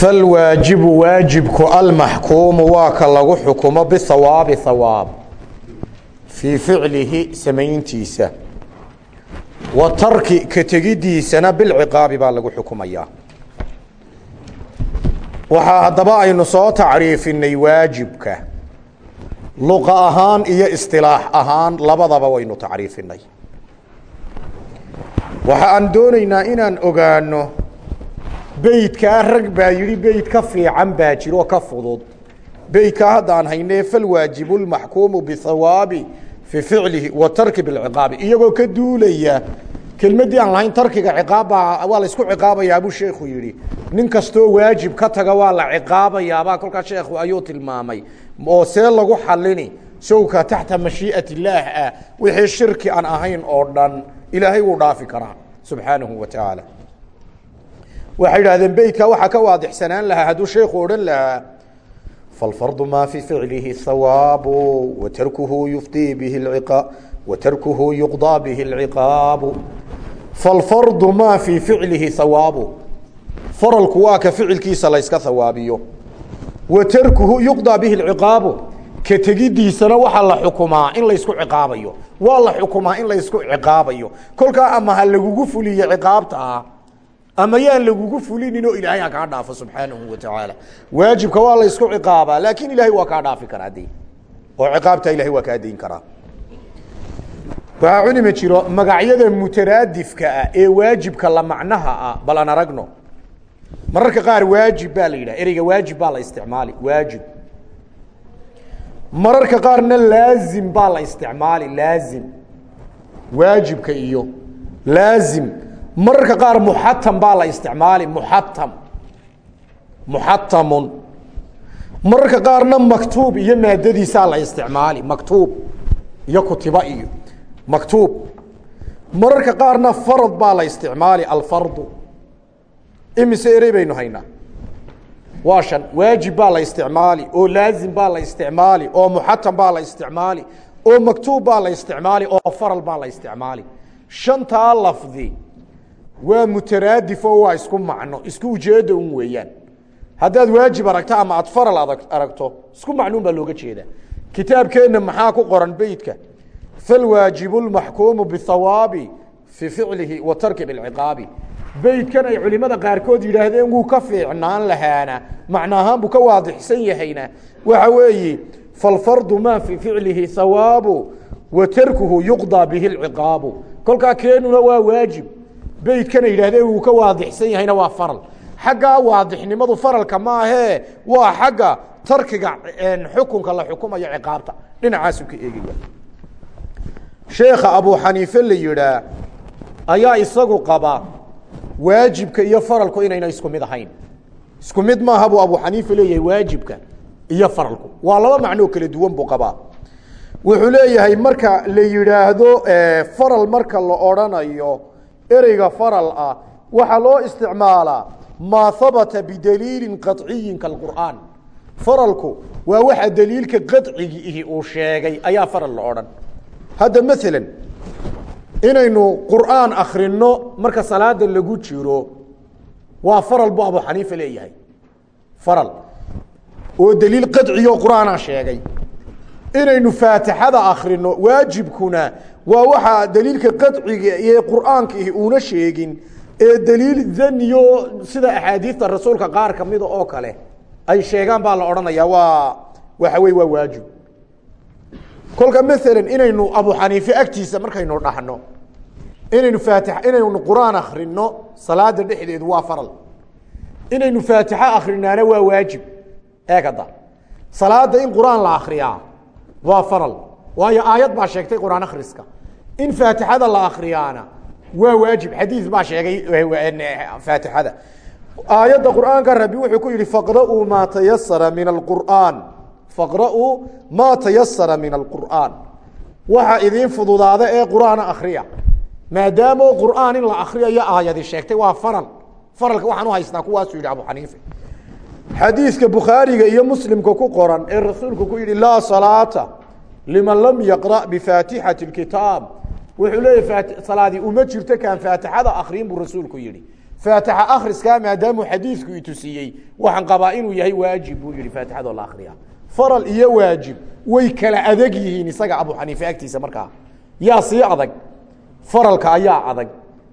falwaajibu waajibku almaxkuumu waa ka lagu xukumo bihawaabi hawaab fii ficlihi samayntiisa wa tarki ka tegidiisana bilciqaabi baa lagu xukumayaa waxaa haddaba aynu soo tacriifinay waajibka luqa ahaan iyo istilaax ahaan labadaba waynu tacriifinay waxa aan doonaynaa inaan ogaano beydkaa rag baa yidhi beyd ka fiican baa jiro ka fudud. Beydkaa haddaan haynee falwaajibu lmaxkuumu bihawaabi fii ficlihi wa tarki bilciqaabi. Iyagoo ka duulaya kelmaddii aan lahayn tarkiga ciqaabbaa waa la isku ciqaabayaa buu sheekhu yidhi. Nin kastoo waajib ka taga waa la ciqaabayaabaa kolkaa sheekhu ayuu tilmaamay. Oo see lagu xallini sawka taxta mashii'at illaah ah wixii shirki aan ahayn oo dhan ilaahay wuu dhaafi karaa subxaanahu wa tacaala waxay idhahdeen beytka waxaa ka waadixsanaan lahaa hadduu sheekhu odhan lahaa. Falfardu maa fii ficlihi hawaabu wa tarkuhu yufdii bihi wa tarkuhu yuqdaa bihi اlciqaabu falfardu maa fii ficlihi hawaabu faralku waa ka ficilkiisa layska hawaabiyo wa tarkuhu yuqdaa bihi اlciqaabu ka tegidiisana waxaa la xukumaa in laysku ciqaabayo. Waa la xukumaa in laysku ciqaabayo. Kolkaa ama ha lagugu fuliyo ciqaabtaa ama yaan lagugu fulinin oo ilaahay ha kaa dhaafo subxaanahu wa tacaala waajibka waa laysku ciqaabaa laakiin ilaahay waa kaa dhaafi karaa de oo ciqaabtaa ilahay waa kaa dayn karaa. Waxaa cunima jiro magacyada mutaraadifka ah ee waajibka la macnaha ah bal aan aragno. Mararka qaar waajib baa la yidhaha ereyga waajib baa la isticmaali waajib. Mararka qaarna laazim baa la isticmaali laazim. Waajibka iyo laazim mararka qaar muxatam baa la isticmaali muxatam. Muxatamun. Mararka qaarna maktuub iyo maadadiisaa la isticmaali maktuub iyo kutiba iyo maktuub mararka qaarna farad baa la isticmaali alfardu. Imise erey baynu haynaa. Waa shan. Waajib baa la isticmaali oo laazim baa la isticmaali oo muxatam baa la isticmaali oo maktuub baa la isticmaali oo faral baa la isticmaali. Shantaa lafdi waa mutaraadif oo waa isku macno isku ujeeda un weeyaan. Haddaad waajib aragto ama aad faral adag aragto isku macnuun baa looga jeedaa kitaabkeenna maxaa ku qoran beytka? Falwaajibu lmaxkuumu bihawaabi fii ficlihi wa tarki bilciqaabi. Beydkan ay culimada qaarkood yidhaahdeen wuu ka fiicnaan lahaana. Macno ahaan buu ka waadixsan yahayna. Waxa weeye falfardu maa fii ficlihi hawaabu wa tarkuhu yuqdaa bihi lciqaabu kolkaa keenuna waa waajib beydkana yidhahdeen wuu ka waadixsan yahayna waa faral. Xaggaa waadixnimadu faralka maahee waa xagga tarkiga xukunka la xukumayo ciqaabta. Dhinacaasuu ka eegaya sheekha abu xaniife la yidhaa ayaa isagu qaba waajibka iyo faralku inayna isku mid ahayn. Isku mid maaha buu abu xaniifa leeyahay waajibka iyo faralku. Waa laba macnoo kala duwan buu wuxuu leeyahay marka la yidhaahdo faral marka la odrhanayo ereyga faral ah waxaa loo isticmaalaa maa habata bidaliilin qaطciyin kalqur'aan faralku waa waxa daliilka qaطcigi ihi uu sheegay ayaa faral la odhan. Hadda maala inaynu qur'aan akrino marka salaada lagu jiro waa faral buu abu xaniifa leeyahay. Faral. Oo daliil qadciyo qur'aana sheegay. Inaynu faatixada akrino waajibkuna waa waxaa daliilka qadciga iyo qur'aanka uuna sheegin ee daliil daniyo sida axaadiista rasuulka qaar kamida oo kale ay sheegaan baa la odhanaya. Waa waxa wey waa waajib. Kolka maala inaynu abu xaniife agtiisa markaynu dhahno inaynu faati inaynu qur'aan akrino salaada dhexdeedu waa faral. Inaynu faatixo akrinaana waa waajib. Eegada salaada in qur'aan la akriyaa waa faral. Waayo aayad baa sheegtay qur'aan akhriska in faatixada la akriyaana waa waajib xadiis baa sheegay faatixada aayadda qur'aanka rabi wuxuu ku yihi faqra'uu maa tayasara min alqur'aan faqra'uu maa tayasara min alqur'aan waxa idiin fududaada ee qur'aana akriya maadaama qur'aan in la akriyayo aayadi sheegtay waa faral faralka waxaan uhaystaa kuwaasuu yidhi abu xaniife xadiiska bukhaariga iyo muslimka ku qoran ee rasuulku ku yihi laa salaata liman lam yaqra' bifaatixati اkitaab wuxuu leeyahy salaadii uma jirto kaan faatixada akriyin buu rasuulku yihi faatixa akhriskaa maadaamuu xadiidku itusiiyey waxaan qabaa inuu yahay waajib buu yihi faatixadoo la akriya faral iyo waajib way kala adag yihiin isaga abu xaniife agtiisa markaa yaa sii adag faralka ayaa adag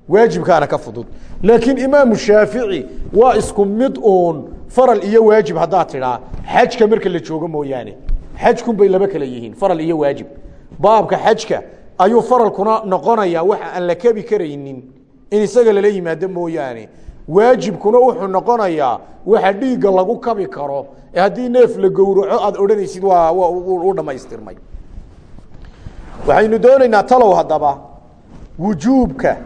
waajibkaana ka fudud. Laakiin imaamu shaafici waa isku mid uun faral iyo waajib haddaad tidhaa xajka marka la joogo mooyaane xajkun bay laba kale yihiin faral iyo waajib. Baabka xajka ayuu faralkuna noqonayaa waxa aan la kebi karaynin. In isaga lala yimaado mooyaane. Waajibkuna wuxuu noqonayaa waxa dhiigga lagu kabi karo. Ee haddii neef la gowraco aad odhanaysid waa u dhammaystirmay. Waxaynu doonaynaa talow haddaba. Wujuubka.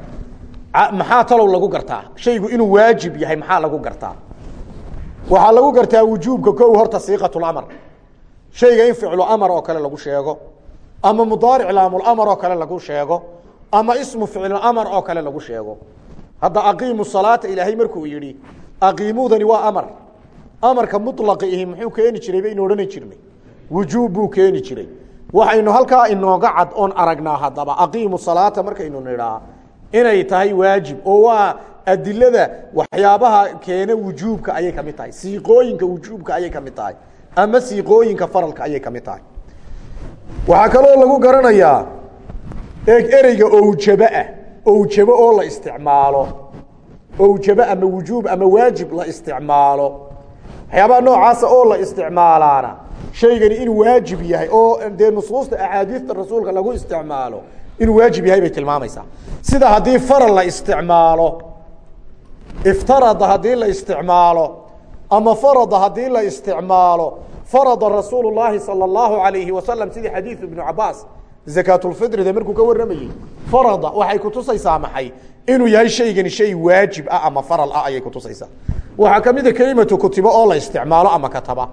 Maxaa talow lagu gartaa? Shaygu inuu waajib yahay maxaa lagu gartaa? Waxaa lagu gartaa wujuubka kow horta siiqatulamar shayga in ficlu amar oo kale lagu sheego ama mudaaric laamulamar oo kale lagu sheego ama ismu ficlulamar oo kale lagu sheego. Hadda aqiimu salaata ilaahay markuu yidhi aqiimuudani waa amar. Amarka mulaqi ihi muxuu keeni jiray baynu odhani jirnay. Wujuub buu keeni jiray. Waxaynu halkaa inooga cad oon aragnaa haddaba. Aqiimu salaata markaynu nidhaa inay tahay waajib oo waa adilada waxyaabaha keena wujuubka ayay ka mid tahay. Siiqooyinka wujuubka ayay ka mid tahay. Ama siiqooyinka faralka ayay ka mid tahay waxaa kaloo lagu garanayaa eeg ereyga owjabaah owjabo oo la isticmaalo. Owjabo ama wujuub ama waajib la isticmaalo. Waxyaabaha noocaasa oo la isticmaalaana. Shaygani inuu waajib yahay oo dee nusuusta axaadiista rasuulka lagu isticmaalo inuu waajib yahay bay tilmaamaysaa. Sida haddii faral la isticmaalo iftarada haddii la isticmaalo ama farada haddii la isticmaalo farada rasuulu llaahi salى اllahu alayhi wasalam sidii xadiidu ibnu cabaas zakaatulfitrida markuu ka warramayey farada waxay kutusaysaa maxay inuu yahay shaygani shay waajib ah ama faral ah ayay kutusaysaa waxaa ka mida kelimatu kutibo oo la isticmaalo ama kataba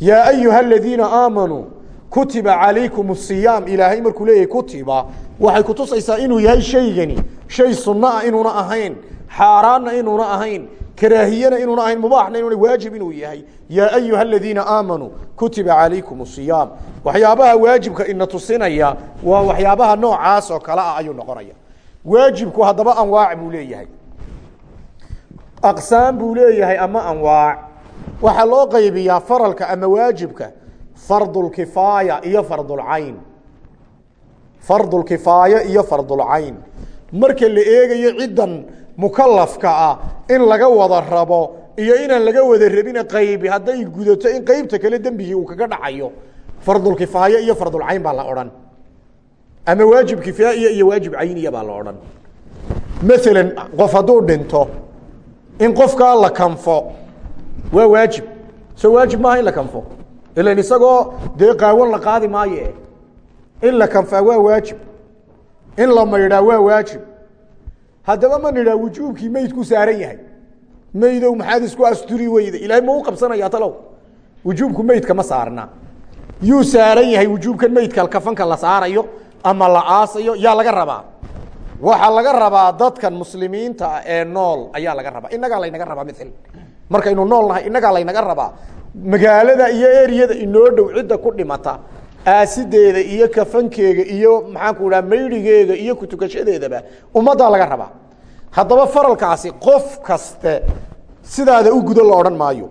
yaa ayuha aladiina aamanuu kutiba calaykum asiyaam ilaahay markuu leeyahay kutiba waxay kutusaysaa inuu yahay shaygani shay sunno ah inuuna ahayn xaaraanna inuuna ahayn karaahiyana inuuna ahayn mubaaxna inuuna waajib inuu yahay. Yaa ayuha aladiina aamanuu kutiba calaykum asiyaam waxyaabaha waajibka ina tusinaya waa waxyaabaha noocaas oo kale ah ayuu noqonaya. Waajibku haddaba anwaac buu leeyahay. Aqsaam buu leeyahay ama anwaac. Waxaa loo qaybiyaa faralka ama waajibka fardulkifaaya iyo fardulcayn fardulkifaaya iyo fardulcayn marka la eegayo ciddan mukalafka ah in laga wada rabo iyo inaan laga wada rabina qaybi hadday gudato in qeybta kale dembigii uu kaga dhacayo. Fardulkifaaya iyo fardulcayn baa la odhan. Ama waajib kifaaiya iyo waajib cayniya baa la odhan. Maalan qof hadduu dhinto in qofkaa la kanfo waa waajib. So waajib maaha in la kanfo. Ilan isagoo dee qaawan la qaadi maaye. In la kanfaa waa waajib. In la maydhaa waa waajib haddaba ma nidhaa wujuubkii meydku saaran yahay. Meydow maxaad isku asturi weyda ilahay ma u qabsanaya talow. Wujuubku meydka ma saarna. Yuu saaran yahay wujuubkan meydka kafanka la saarayo ama la aasayo yaa laga rabaa. Waxaa laga rabaa dadkan muslimiinta ah ee nool ayaa laga rabaa. Inagaa laynaga rabaa mil markaynu nool nahay inagaa laynaga rabaa. Magaalada iyo eriyada inoo dhow cidda ku dhimata aasideeda iyo kafankeega iyo maxaanku dhaha maydigeega iyo kutukashadeedaba ummaddaa laga rabaa. Haddaba faralkaasi qof kaste sidaada u gudo la odhan maayo.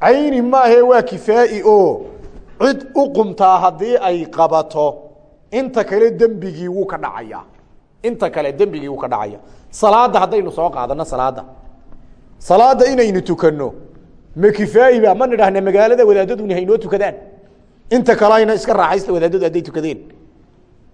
Cayni maahe waa kifaa'i oo cid u qumtaa haddii ay qabato inta kale dembigii wuu ka dhacaya. Inta kale dembigii wuu ka dhacaya. Salaadda haddaynu soo qaadano salaadda. Salaadda inaynu tukanno ma kifaayi ba ma nidhaahna magaalada wadaadaduna haynoo tukadaan inta kale ayna iska raaxaysta wadaadadu hadday tukadeen.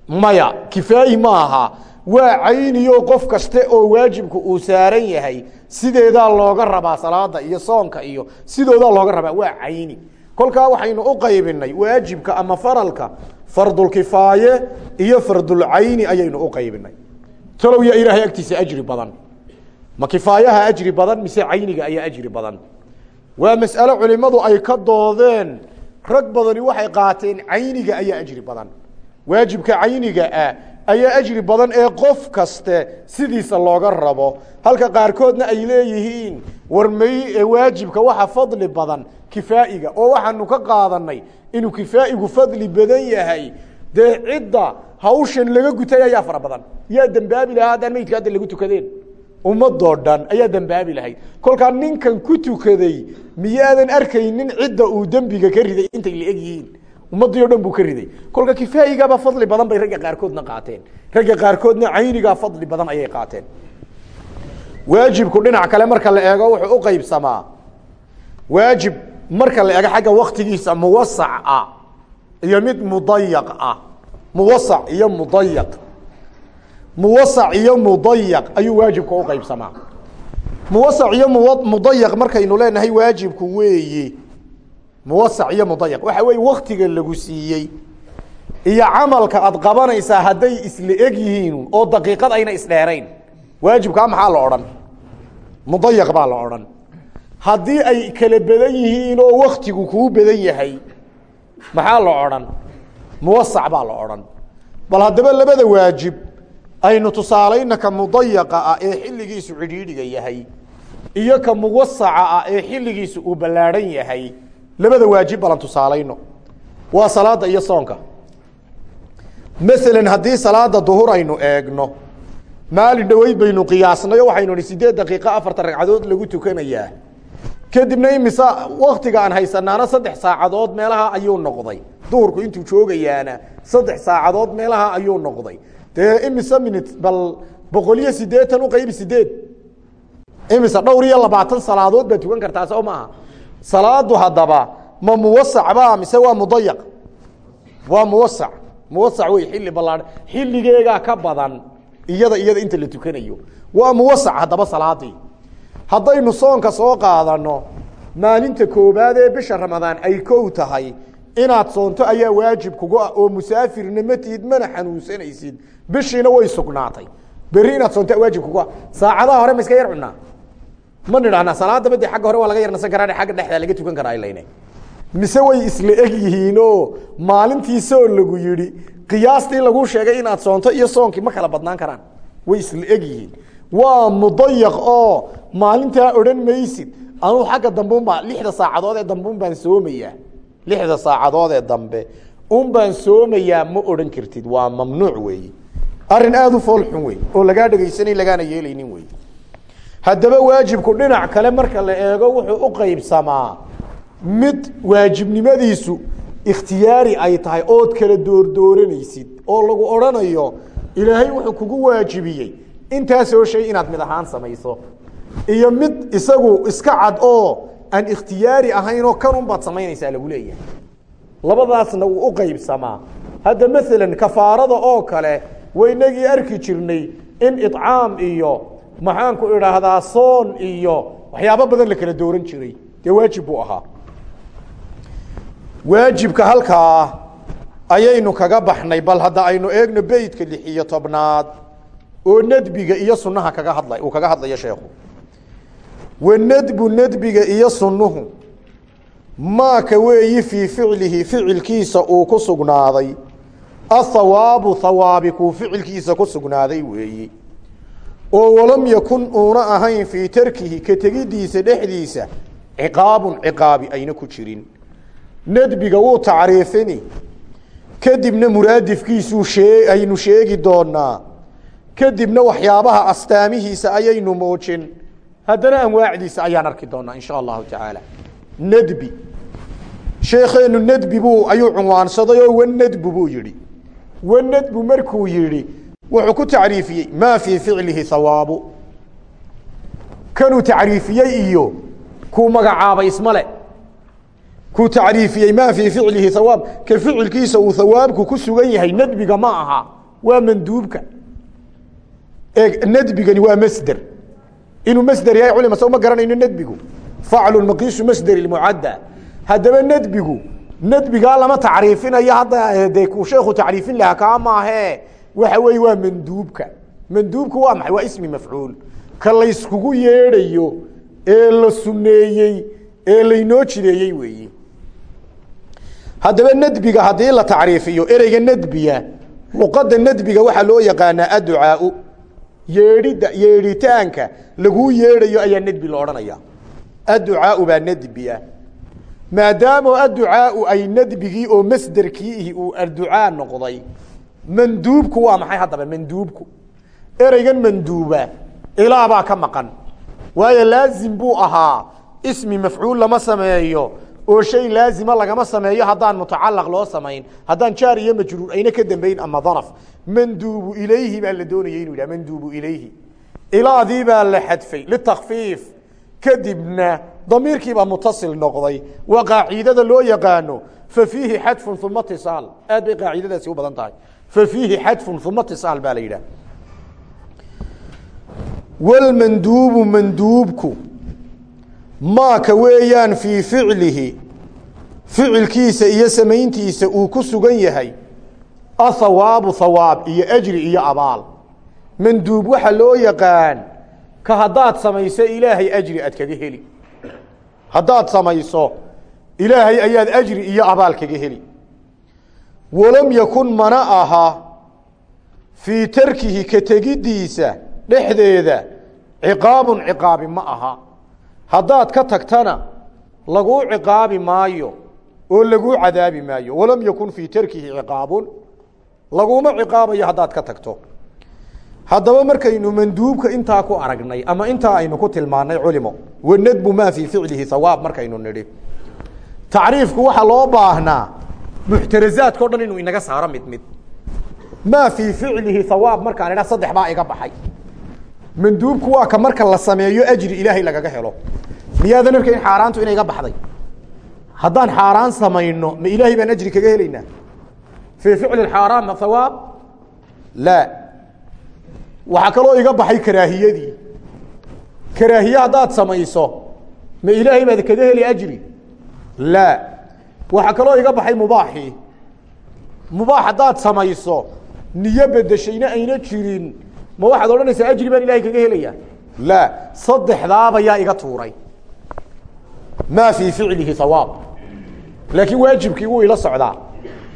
Maya kifaayi ma aha. Waa cayniyo qof kaste oo waajibku uu saaran yahay. Sideedaa looga rabaa salaada iyo soonka iyo sidoodaa looga rabaa waa cayni kolkaa waxaynu u qaybinay waajibka ama faralka fardulkifaaye iyo fardulcayni ayaynu u qaybinay talow yaa ilaahay agtiisa ajri badan. Ma kifaayaha ajri badan mise cayniga ayaa ajri badan? Waa mas'alo culimmadu ay ka doodeen rag badani waxay qaateen cayniga ayaa ajri badan. Waajibka cayniga ah ayaa ajri badan ee qof kaste sidiisa looga rabo. Halka qaarkoodna ay leeyihiin war may waajibka waxa fadli badan kifaa'iga. Oo waxaanu ka qaadanay inuu kifaa'igu fadli badan yahay. Dee cidda hawshan laga gutay ayaa fara badan. Yaa dembaabi lahaa haddaan meydka hadda lagu tukadeen ummadoo dhan ayaa dembaabi lahayd kolkaa ninkan ku tukaday miyaadan arkaynin cidda uu dembiga ka riday intay la eg yihiin ummaddii o dhan buu ka riday. Kolka kifaayigaba fadli badan bay ragga qaarkoodna qaateen. Ragga qaarkoodna caynigaa fadli badan ayay qaateen. Waajibku dhinac kale marka la eego wuxuu u qaybsamaa. Waajib marka la eego xagga waktigiisa muwasac ah iyo mid mudayaq ah. Muwasac iyo mudayaq muwasac iyo mudayaq ayuu waajibka u qaybsamaa. Muwasac iyo mudayaq markaynu leenahay waajibku weeye. Muwasac iyo mudayaq. Waxa weeye waktiga lagu siiyey iyo camalka aad qabanaysaa hadday isla eg yihiin oo daqiiqad ayna isdheerayn. Waajibkaa maxaa la odhan? Mudayaq baa la odhan. Haddii ay kala badan yihiin oo waktigu kuu badan yahay maxaa la odhan? Muwasac baa la odhan. Bal haddaba labada waajib aynu tusaalayna ka mudayaqa ah ee xilligiisu cidhiidhiga yahay iyo ka muwasaca ah ee xilligiisu uu ballaadhan yahay labada waajib balan tusaalayno. Waa salaada iyo soonka. Masalan haddii salaada duhur aynu eegno maalin dhaweyd baynu qiyaasnay oo waxaynu nihi sideed daqiiqo afartan ragcadood lagu tukanayaa. Kadibna imise waktiga aan haysanaana saddex saacadood meelaha ayuu noqday. Duhurku intuu joogayaana saddex saacadood meelaha ayuu noqday dee imise minut bal boqol iyo sideetan uqaybi sideed imise dhowr iyo labaatan salaadood baad tukan kartaa soo maaha salaadu haddaba ma muwasac ba mise waa mudayaq? Waa muwasac. Muwasac wey xilli ballaadhan xilligeegaa ka badan iyada iyada inta la tukanayo. Waa muwasac haddaba salaadii. Haddaynu soonka soo qaadano maalinta koobaad ee bisha ramadaan ay kow tahay inaad soonto ayaa waajib kugu ah oo musaafirna matihid mana xanuunsanaysid bishiina way sugnaatay. Berri inaad soonto waajib kugu ah saacadaha hore ma iska yar cunaa ma nidhahnaa salaadaba de agga hore waa laga yarnasan karaa agga dhexdaa laga tukan karaa layne. Mise way isla eg yihiinoo maalintiisoo lagu yidhi qiyaastii lagu sheegay inaad soonto iyo soonkii ma kala badnaan karaan. Way isla eg yihiin. Waa mudayaq oo maalintaa odhan maysid. Anuu xagga dambe unbaa lixda saacadood ee dambe un baan soomayaa. Lixda saacadood ee dambe un baan soomayaa ma odhan kartid. Waa mamnuuc weeye arrin aada u foolxun wey oo lagaa dhegaysanay lagaana yeelaynin wey. Haddaba waajibku dhinac kale marka la eego wuxuu u qaybsamaa mid waajibnimadiisu ikhtiyaari ay tahay ood kala doordooranaysid oo lagu odhanayo ilaahay wuxuu kugu waajibiyey. Intaasoo shay inaad mid ahaan samayso. Iyo mid isagu iska cad oo aan ikhtiyaari ahaynoo kan un baad samaynaysaa lagu leeyahay. Labadaasna wuu u qaybsamaa. Hadda maalan kafaarada oo kale waynagii arki jirnay in icaam iyo maxaanku idhaahdaa soon iyo waxyaabo badan la kala dooran jiray. Dee waajib buu ahaa. Waajibka halkaa ayaynu kaga baxnay bal hadda aynu eegno beytka lix iyo tobnaad oo nadbiga iyo sunaha kaga hadlay uu kaga hadlayo sheekhu. Wanadbu nadbiga iyo sunuhu maaka weeyi fii ficlihi ficilkiisa uu ku sugnaaday athawaabu thawaabi kuu ficilkiisa ku sugnaaday weeyi oo walam yakun uuna ahayn fii tarkihi ka tegidiisa dhexdiisa ciqaabun ciqaabi ayna ku jirin nadbiga wuu tacriifini kadibna muraadifkiisuu shee aynu sheegi doonaa kadibna waxyaabaha astaamihiisa ayaynu muujin haddana anwaacdiisa ayaan arki doonaa insha allahu tacaala nadbi sheekeenu nadbi buu ayuu cunwaansaday oo wanadbu buu yihi wanadbu markuu yihi wuxuu ku tacriifiyey maa fii ficlihi hawaabu kanuu tacriifiyey iyo kuu magacaabay ismale kuu tacriifiyey maa fii ficlihi hawaab ka ficilkiisa uu hawaabku ku sugan yahay nadbiga ma aha waa manduubka. E nadbigani waa masder. Inuu masder yahay culima soo ma garanayno nadbigu. Faclu maqiisu masder mucadda haddaba nadbigu nadbigaa lama tacriifinayo. Hadda de kuu sheekhu tacriifin lahaa kaa maahe. Waxa weeye waa manduubka. Manduubku waa maxay? Waa ismi mafcuul. Ka layskugu yeedhayo ee la suneeyey ee laynoo jideeyey weeye. Haddaba nadbiga haddii la tacriifiyo ereyga nadbiya luqadda nadbiga waxaa loo yaqaanaa adducaau. Yeedhidda yeedhitaanka laguu yeedhayo ayaa nadbi la odhanaya adducaau baa nadbiya maadaamo adducaau ay nadbigii oo masderkii ihi uu adducaa noqday. Manduubku waa maxay haddaba? Manduubku. Ereygan manduuba ilaa baa ka maqan. Waayo laazim buu ahaa ismi mafcuul lama sameeyo oo shay laazima lagama sameeyo haddaan mutacalaq loo samayn haddaan jaar iyo majruur ayna ka dambayn ama daraf. Manduubu ilayhi baa la doonayay inu yidhah manduubu ilayhi. Ilaadii baa kadibna damiirkiibaa mutasil noqday. Waa qaacidada loo yaqaano fa fiihi xadfun uma tisaal. Aad bay qaacidadaasi u badan tahay. Fa fiihi xadfun uma tisaal baa la yidhah walmanduubu manduubku maaka weeyaan fii ficlihi ficilkiisa iyo samayntiisa uu ku sugan yahay athawaabu thawaab iyo ajri iyo abaal. Manduub waxaa loo yaqaan ka haddaad samayso ilaahay ajri aad kaga heli haddaad samayso ilaahay ayaad ajri iyo abaal kaga heli. Walam yakun mana aha fii tarkihi ka tegiddiisa dhexdeeda ciqaabun ciqaabi ma aha. Haddaad ka tagtana laguu ciqaabi maayo oo laguu cadaabi maayo. Walam yakun fii tarkihi ciqaabun laguma ciqaabayo haddaad ka tagto haddaba markaynu manduubka intaa ku aragnay ama intaa aynu ku tilmaanay culimo wanadbu maa fii ficlihi hawaab markaynu nidhi. Tacriifku waxaa loo baahnaa muxtarazaadka o dhan inuu inaga saaro mid mid. Maa fii ficlihi hawaab markaan idha saddex baa iga baxay. Manduubku waa ka marka la sameeyo ajri ilaahay lagaga helo. Miyaadan arkayn xaaraantu inay iga baxday? Haddaan xaaraan samayno ma ilaahay baan ajri kaga helaynaa? Fii ficli xaaraam hawaab laa waxaa kaloo iga baxay karaahiyadii. Karaahiye haddaad samayso ma ilaahay baad kaga heli ajri? Laa waxaa kaloo iga baxay mubaaxii. Mubaax haddaad samayso niyo bedeshayna ayna jirin. Ma waxaad odhanaysaa ajri baan ilahay kaga helaya? Laa saddexdaaba yaa iga tuuray. Maa fii ficlihi hawaab laakiin waajibkii wuu ila socdaa.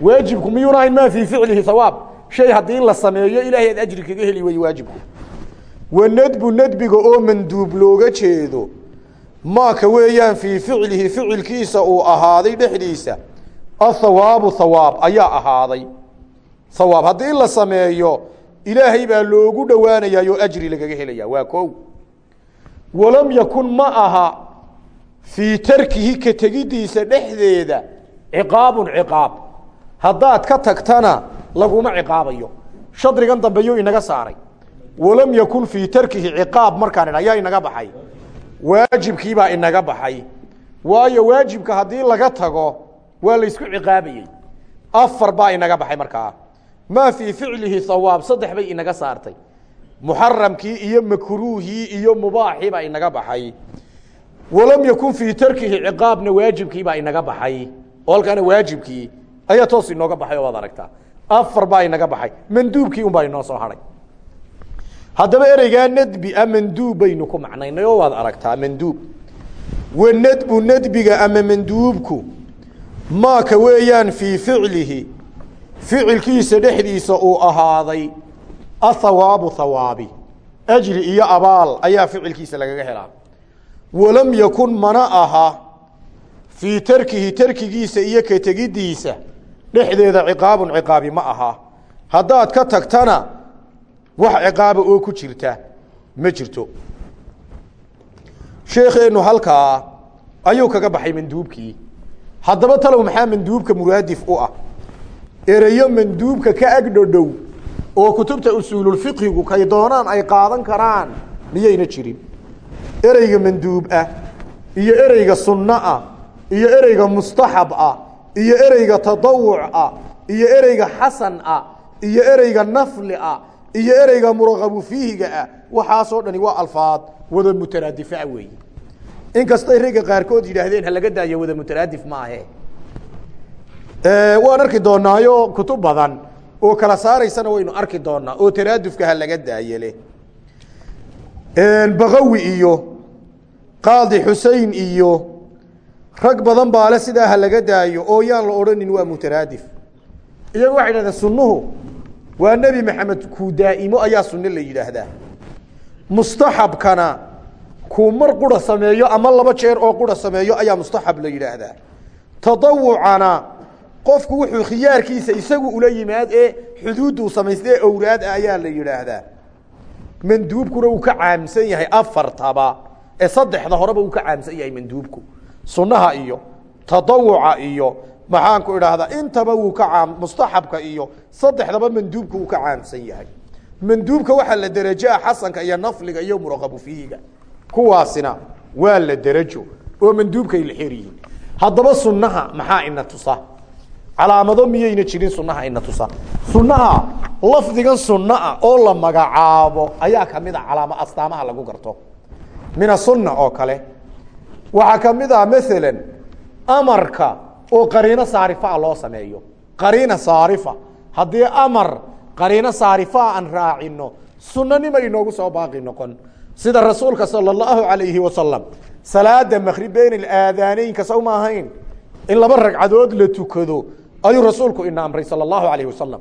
Waajibku miyuuna ahayn maa fii ficlihi hawaab shay haddii la sameeyo ilaahay aad ajri kaga heli wey waajibku wanadbu nadbiga oo manduub looga jeedo maaka weeyaan fii ficlihi ficilkiisa uu ahaaday dhexdiisa athawaabu thawaab ayaa ahaaday. Thawaab haddii la sameeyo ilaahay baa loogu dhowaanayaayoo ajri lagaga helaya waa kow. Walam yakun ma aha fii tarkihi ka tegiddiisa dhexdeeda ciqaabun ciqaab. Haddaad ka tagtana laguma ciqaabayo. Shadrigan dambe yuu inaga saaray. Walam yakun fii tarkihi ciqaab markaan idha ayaa inaga baxay. Waajibkiibaa inaga baxay. Waayo waajibka haddii laga tago waa laysku ciqaabayey afar baa inaga baxay markaa. Maa fii ficlihi hawaab saddex bay inaga saartay. Muxaramkii iyo makruuhii iyo mubaaxii baa inaga baxay. Walam yakun fii tarkihi ciqaabna waajibkiibaa inaga baxay. Oo waajibkii ayaa toos inooga baxay oo waad aragtaa afar baa inaga baxay. Manduubkii un baa inoo soo haray. Haddaba ereygaa nadbi a manduub baynu ku macnaynay oo waad aragtaa manduub. Wanadbu nadbiga ama manduubku maaka weeyaan fii ficlihi. Ficilkiisa dhexdiisa uu ahaaday athawaabu thawaabi. Ajri iyo abaal ayaa ficilkiisa lagaga helaa. Walam yakun mana aha fii tarkihi tarkigiisa iyo ka tegiddiisa dhexdeeda ciqaabun ciqaabi ma aha. Haddaad ka tagtana wax ciqaaba oo ku jirta ma jirto. Sheekeennu halkaa ayuu kaga baxay manduubkii. Haddaba talow maxaa manduubka muraadif u ah? Ereyo manduubka ka agdhodhow oo kutubta usuululfiqhigu kay doonaan ay qaadan karaan miyayna jirin? Ereyga manduub ah iyo ereyga sunno ah iyo ereyga mustaxab ah iyo ereyga tadawuc ah iyo ereyga xasan ah iyo ereyga nafli ah iyo ereyga muraqabu fiihiga ah waxaasoo dhani waa alfaad wada mutaraadifa weeye. Inkastay ragga qaarkood yidhaahdeen ha laga daayo wada mutaraadif maahe waan arki doonaayo kutub badan oo kala saaraysana waynu arki doonaa oo taraadufka ha laga daayele. Bakawi iyo qaadi xusein iyo rag badan baale sidaa ha laga daayo oo yaan la odhanin waa mutaraadif. Iyagu waxay dhahdeen sunnuhu waa nebi maxamed kuu daa'imo ayaa sunno la yidhaahdaa. Mustaxabkana kuu mar qura sameeyo ama laba jeer oo qura sameeyo ayaa mustaxab la yidhaahdaa. Tadawucana qofku wuxuu khiyaarkiisa isagu ula yimaad ee xuduudduu samaystay ee owraad ah ayaa la yidhaahdaa. Manduubkuna uu ka caamsan yahay afartaba ee saddexda horeba uu ka caamsan yahay manduubku sunnaha iyo tadawuca iyo maxaanku idhaahdaa intaba wuu ka caam mustaxabka iyo saddexdaba manduubka uu ka caamsan yahay. Manduubka waxaa la derajaa xasanka iyo nafliga iyo muraqabu fiihiga kuwaasina waa la derajo oo manduubkay la xer yihiin haddaba sunnaha maxaa ina tusa? Calaamado miyayna jirin sunnaha ina tusa? Sunnaha lafdigan sunnaah oo la magacaabo ayaa ka mid a calaamo astaamaha lagu garto. Min asunna oo kale waxaa ka mid ah maala amarka oo qariino saarifaa loo sameeyo. Qariina saarifa. Haddii amar qariino saarifaa aan raacino sunanima inoogu soo baaqi noqon. Sida rasuulka sala allahu alayhi wasalam salaada makhribeyn aadaanaynka sowma ahayn? In laba ragcadood la tukado ayuu rasuulku ina amray sala allahu alayh wasalam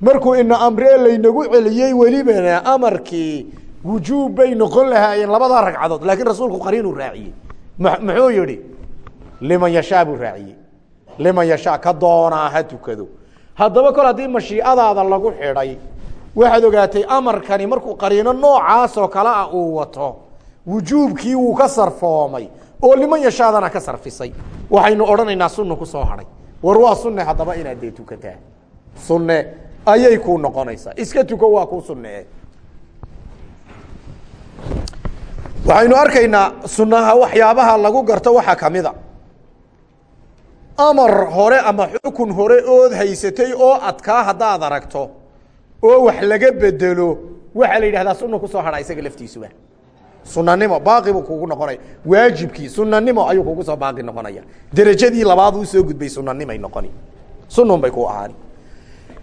markuu ina amree laynagu celiyey welibana amarkii wujuub bay noqon lahaayeen labadaa ragcadood laakiin rasuulku qariinuu raaciyey muxuu yihi liman yashaa buu raaciyey. Liman yashaa ka doonaa ha tukado. Haddaba kol haddii mashiicadaada lagu xidhay waxaad ogaatay amarkani markuu qariino noocaasoo kale ah uu wato wujuubkii wuu ka sarfoomay oo liman yashaadana ka sarfisay. Waxaynu odhanaynaa sunna ku soo hadhay. War waa sunne haddaba inaad dee tukataa. Sunne ayay kuu noqonaysaa. Iska tuko waa kuu sunne waxaynu arkaynaa sunnaha waxyaabaha lagu garto waxaa kamida amar hore ama xukun hore ood haysatay oo adkaa haddaad aragto oo wax laga bedelo waxaa la yidhahdaa sunna ku soo hadha isaga laftiisuba. Sunanimo baaqi buu kugu noqonaya. Waajibkii sunanimo ayuu kugu soo baaqi noqonaya. Derajadii labaad uu soo gudbay sunanimay noqoni. Sunun bay ku ahaani.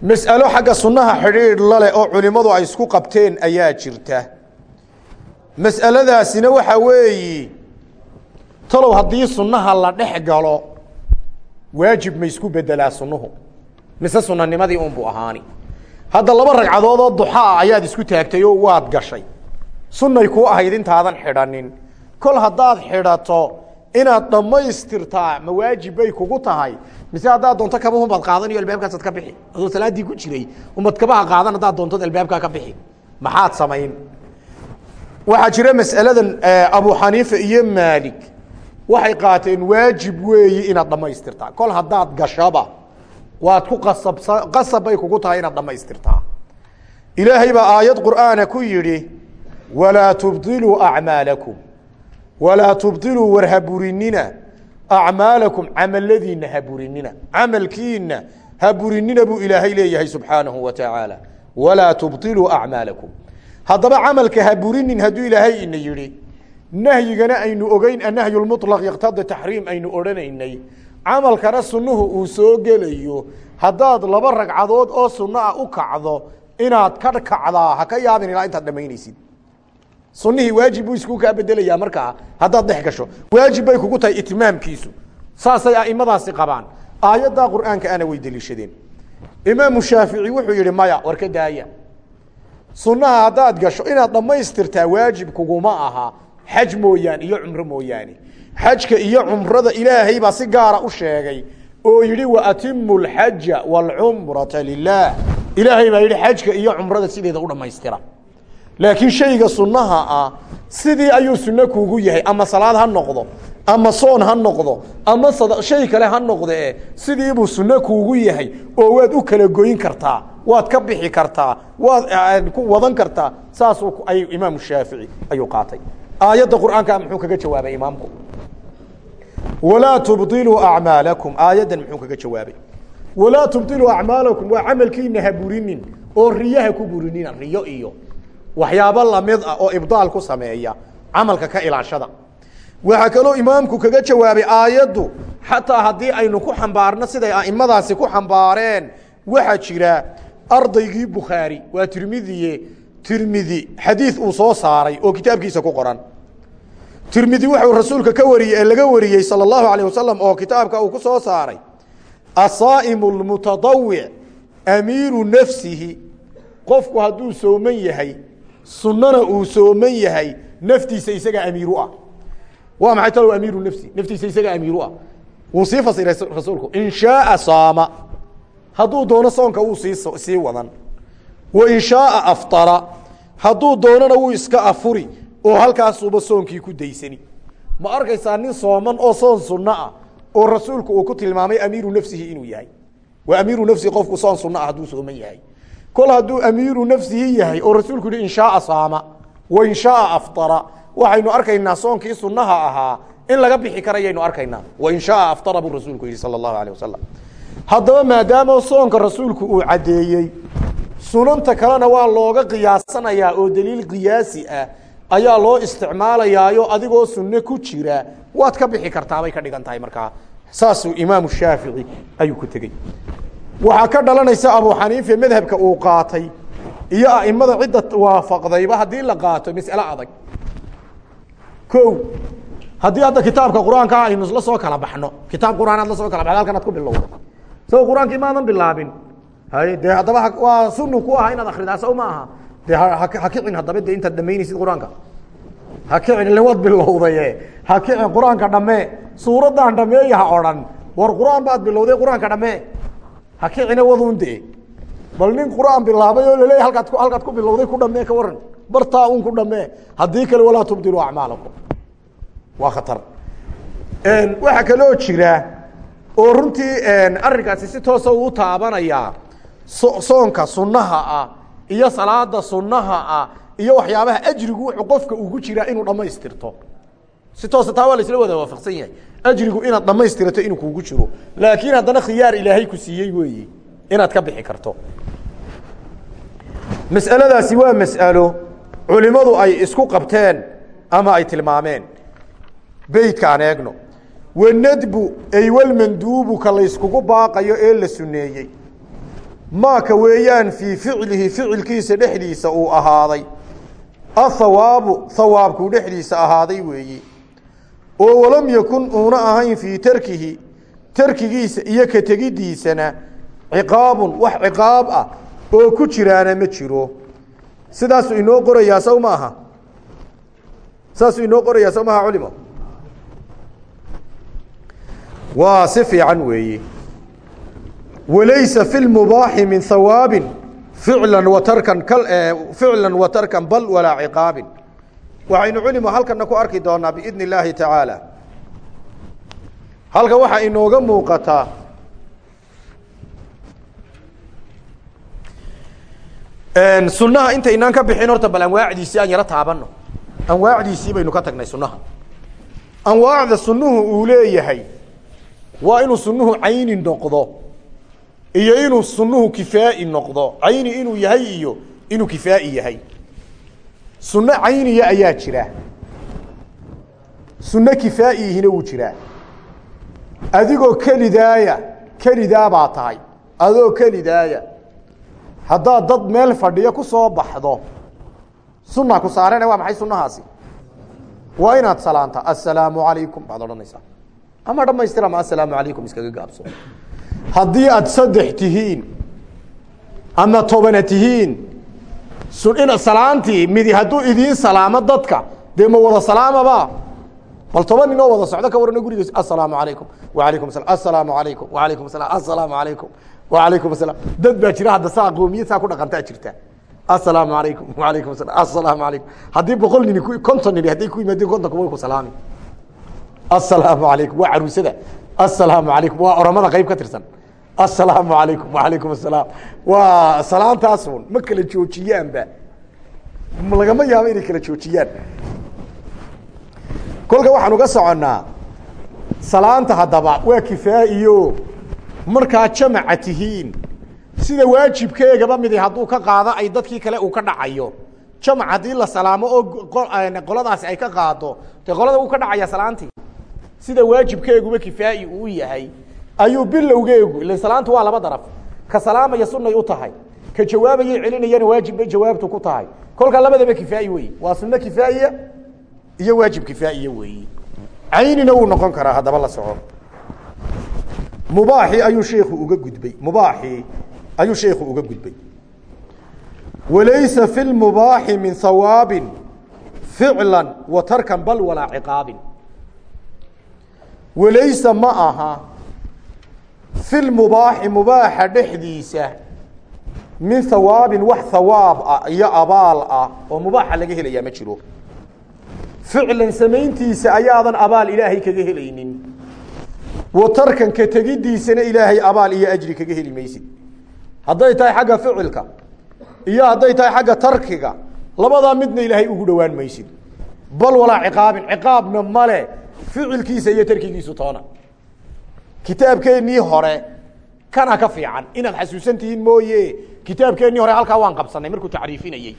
Mas'alo xagga sunnaha xidhiidh laleh oo culimmadu ay isku qabteen ayaa jirta mas'aladaasina waxaa weeyi talow haddii sunnaha la dhex galo waajib ma isku bedelaa sunnuhu. Mise sunanimadii unbuu ahaani. Hadda laba ragcadood oo duxaa ayaad isku taagtay oo waad gashay. Sunnay kuu ahayd intaadan xidhanin kol haddaad xidhato inaad dhammaystirtaa ma waajib bay kugu tahay. Mise haddaad doonto kabahunbaad qaadanayo albaabkaasaad ka bixi. Adoo salaaddii ku jiray umad kabaha qaadan haddaad doontood albaabkaa ka bixi. Maxaad samayn waxaa jira mas'aladan abu xaniifa iyo maalik. Waxay qaateen waajib weeyi inaad dhammaystirtaa kol haddaad gashaba waad ku qasabsa qasab bay kugu tahay inaad dhammaystirtaa ilaahay baa aayad qur'aana ku yidhi walaa tubdiluu acmaalakum. Walaa tubdiluu war haburinina acmaalakum camaladiina haburinina. Camalkiina haburinina buu ilaahay leeyahay subxaanahu wa tacaala walaa tubdiluu acmaalakum haddaba camalka haburinin hadduu ilaahay ina yidhi. Nahyigana aynu ogeyn annahyu lmuطlaq yaqtadi taxriim aynu odhanaynay. Camalkana sunnuhu uu soo gelayo. Haddaad laba ragcadood oo sunno ah u kacdo inaad ka kacdaa ha ka yaabin ilaa intaad dhamaynaysid sunihii waajib buu iskuu kaa bedelayaa markaa haddaad dhex gasho. Waajib bay kugu tahay itmaamkiisu. Saasay aimadaasi qabaan. Aayaddaa qur'aanka ana way deliishadeen imaamu shaafici wuxuu yihi maya war ka daaya sunnaha haddaad gasho inaad dhammaystirtaa waajib kuguma aha. Xaj mooyaan iyo cumro mooyaane. Xajka iyo cumrada ilaahay baa si gaara u sheegay oo yidhi waatimu lxaja waalcumrata lilah ilaahay baa yidhi xajka iyo cumrada sideeda u dhammaystira. Laakiin shayga sunnaha ah sidii ayuu sunno kuugu yahay. Ama salaad ha noqdo ama soon ha noqdo ama shay kale ha noqdee sidiibuu sunno kuugu yahay oo waad u kala goyn kartaa waad ka bixi kartaa waad ku wadan kartaa saasuu ay imaamu shaafici ayuu qaatay. Aayadda qur'aanka muxuu kaga jawaabay imaamku? Walaa tubdiluu acmaalakum aayaddan muxuu kaga jawaabay. Walaa tubdiluu acmaalakum waa camalkiina ha burinin oo riyaha ku burinina riyo iyo waxyaabo la mid ah oo ibdaal ku sameeya camalka ka ilaashada. Waxaa kaloo imaamku kaga jawaabay aayaddu xataa haddii aynu ku xambaarno siday aimadaasi ku xambaareen waxaa jira ardaygii bukhaari waa tirmidiye tirmidi xadiid uu soo saaray oo kitaabkiisa ku qoran. Tirmidi wuxuu rasuulka ka wariyey ee laga wariyey sala allahu alayh wasalam oo kitaabka uu ku soo saaray. Asaa'imu lmutadawic amiiru nafsihi. Qofku hadduu sooman yahay sunnana uu sooman yahay naftiisa isagaa amiiru ah. Waa maxay talow amiiru nafsi? Naftiisa isagaa amiiru ah. Wuu sii rasuulku. In shaaa saama hadduu doono soonka wuu sii wadan. Wa in shaaa aftara hadduu doonana wuu iska afuri oo halkaasuuba soonkii ku daysani. Ma arkaysaa nin sooman oo soon sunno ah oo rasuulku uu ku tilmaamay amiiru nafsihi inuu yahay. Waa amiiru nafsihi qofku soon sunno ah hadduu sooman yahay. Kol hadduu amiiru nafsihi yahay oo rasuulku yihi in shaaa saama wa in shaaa aftara waxaynu arkaynaa soonkii sunnaha ahaa in laga bixi karayaynu arkaynaa. Wa in shaaa aftara buu rasuulku yihi sala allahu alayh wasalam haddaba maadaama soonka rasuulku uu caddeeyey sunanta kalena waa looga qiyaasanayaa oo daliil qiyaasi ah ayaa loo isticmaalayaayo adigoo sunno ku jira. Waad ka bixi kartaabay ka dhigan tahay markaa. Saasuu imaamu shaafici ayuu ku tegey. Waxaa ka dhalanaysa abu xaniife madhabka uu qaatay iyo aimada cidda waafaqdayba haddii la qaato mas'ale adag. O haddii hadda kitaabka qur'aanka aynu la soo kala baxno kitaab qur'aan aad la soo kala baxdo halkan ad ku bilowda sao qur'aanka imaadan bilaabin. Hay dee haddaba waa sunu ku aha inaad akridaa sow ma aha. De ha kicin haddaba de intaad dhamaynaysid qur'aanka. Ha kicin ile waad bilowdaye. Ha kicin qur'aanka dhammee suuraddan dhameeya ha odhan. War qur'aan baad bilowday qur'aanka dhammee ha kicina wadun de bal nin qur'aan bilaabay oo laleeya halkaad halkaad ku bilowday ku dhammee ka waran bartaa un ku dhammee haddii kale walaa tubdiluu acmaalakum. Waa khatar. Waxaa kaloo jira oo runtii arrinkaasi si toosa uu taabanayaa so soonka sunnaha ah iyo salaada sunnaha ah iyo waxyaabaha ajrigu wuxuu qofka ugu jiraa inuu dhammaystirto. Si toosa taa waa la wada waafaqsan yahay. Ajrigu inaad dhammaystirato inuu kuugu jiro. Laakiin haddana khiyaar ilaahay ku siiyey weeye inaad ka bixi karto. Mas'aladaasi waa mas'alo culimadu ay isku qabteen ama ay tilmaameen. Beytka aan eegno wanadbu ay walmanduubu ka layskugu baaqayo ee la suneeyey maaka weeyaan fii ficlihi ficilkiisa dhexdiisa uu ahaaday. Athawaabu hawaabkuu dhexdiisa ahaaday weeye oo walam yakun uuna ahayn fii tarkihi tarkigiisa iyo ka tegiddiisana ciqaabun wax ciqaab ah oo ku jiraana ma jiro. Sidaasuu inoo qorayaa saw ma aha? Saasuu inoo qorayaa saw maaha culimo waa si fiican weeye walaysa fi lmubaaxi min hawaabin ficlan wa tarkan ficlan wa tarkan bal walaa ciqaabin. Waxaynu culimo halkana ku arki doonaa biidn illaahi tacaala halkan waxaa inooga muuqataa sunaha intaynaan ka bixin horta bal anwaacdiisii aan yaro taabano anwaacdiisii baynu ka tagnay sunaha anwaacda sunuhu uu leeyahay waa inuu sunuhu cayni noqdo iyo inuu sunuhu kifaa'i noqdo. Cayni inuu yahay iyo inuu kifaa'i yahay. Sunno cayniya ayaa jira. Sunno kifaa'ihina wuu jiraa adigoo kelidaaya kelidaa baa tahay. Adoo kelidaaya. Haddaad dad meel fadhiyo ku soo baxdo sunna ku saarene waa maxay sunnahaasi? Waa inaad salaanta assalaamu calaykum baad odhanaysaa ama dhamaystira ama assalaamu calaykum iskaga gaabso. Haddii aad saddex tihiin ama tobana tihiin salaantii midi hadduu idiin salaamo dadka dee ma wada salaamaba? Bal toban nin oo wada socdo ka warano gurigiis assalaamu calaykum waalaykum salam assalaamu calaykum waalaykum salam assalaamu calaykum waalaykum asalaam dad baa jira hadda saa qoomiyad saa ku dhaqantaa jirta assalaamu calaykum waalaykum salam assalaamu calaykum. Haddii boqol nini konton nini hadday ku yimaadeen kontonka way ku salaami assalaamu calaykum waa caruusada assalaamu calaykum waa oramada qayb ka tirsan. Assalaamu calaykum waalaykum assalaam waa salaantaasun ma kala joojiyaanba lagama yaabo inay kala joojiyaan. Kolka waxaan uga soconnaa salaanta haddaba waa kifaa'iyo. Markaa jamaca tihiin. Sida waajibkeegaba midi hadduu ka qaado ay dadkii kale uu ka dhacayo. Jamac haddii la salaamo oo qoladaasi ay ka qaado dee qolada uu ka dhacaya salaantii sida waajibkeeguba kifaa'i uu yahay ayuu bilowgeegu ila salaantu waa laba daraf. Ka salaamaya sunay u tahay. Ka jawaabayay celinayana waajib bay jawaabtu ku tahay. Kolkaa labadaba kifaa'i wey waa sunno kifaa'iya iyo waajib kifaa'iya weeyi caynina wuu noqon karaa haddaba la soco. Mubaaxii ayuu sheikhu uga gudbay. Mubaaxii ayuu sheikhu uga gudbay. Walaysa fi lmubaaxi min hawaabin ficla wa tarkan bal walaa ciqaabin walaysa ma aha fi lmubaaxi mubaaxa dhexdiisa min hawaabin wax hawaab ah iyo abaal ah oo mubaaxa laga helayaa ma jiro. Ficlan samayntiisa ayaadan abaal ilaahay kaga helaynin. Wa tarkan ka tegidiisana ilaahay abaal iyo ajri kaga heli maysid. Hadday tahay xagga ficilka iyo hadday tahay xagga tarkiga labadaa midna ilaahay ugu dhowaan maysid. Bal walaa ciqaabin ciqaabna male ficilkiisa iyo tarkigiisu toona. Kitaabkeennii hore kana ka fiican. Inaad xasuusan tihiin mooye kitaabkeennii hore halkaa waan qabsanay markuu tacriifinayey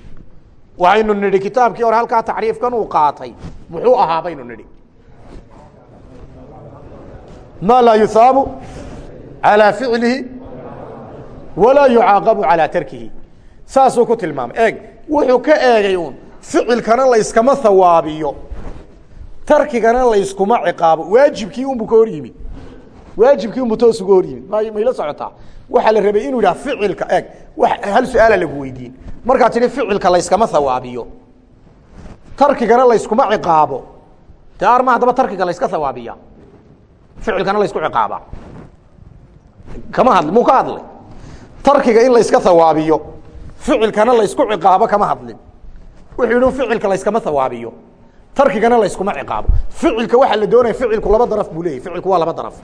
waxaynu nidhi kitaabkii hore halkaa tacriifkan uu qaatay. Muxuu ahaa baynu nidhi. Ma laa yuhaabu calىa ficlihi walaa yucaaqabu calىa tarkihi. Saasuu ku tilmaamay. Eeg wuxuu ka eegay uun ficilkana layskama hawaabiyo tarkigana layskuma ciqaabo. Waajibkii unbu ka hor yimid waajibkii unbu toos uga hor yimid may mayla socotaa waxaa la rabay inuu yidhaha ficilka eeg. Hal su'aala lagu weydiin. Markaad tidhi ficilka layskama hawaabiyo tarkigana layskuma ciqaabo. Dee arma haddaba tarkiga layska hawaabiya ficilkana laysku ciqaaba kama hadli muu ka hadlay tarkiga in layska hawaabiyo ficilkana laysku ciqaabo kama hadlin. Wuxuu yidhi ficilka layskama hawaabiyo tarkigana layskuma ciqaabo. Ficilka waxaa la doonaya ficilku laba daraf buu leeyahy ficilku waa laba daraf.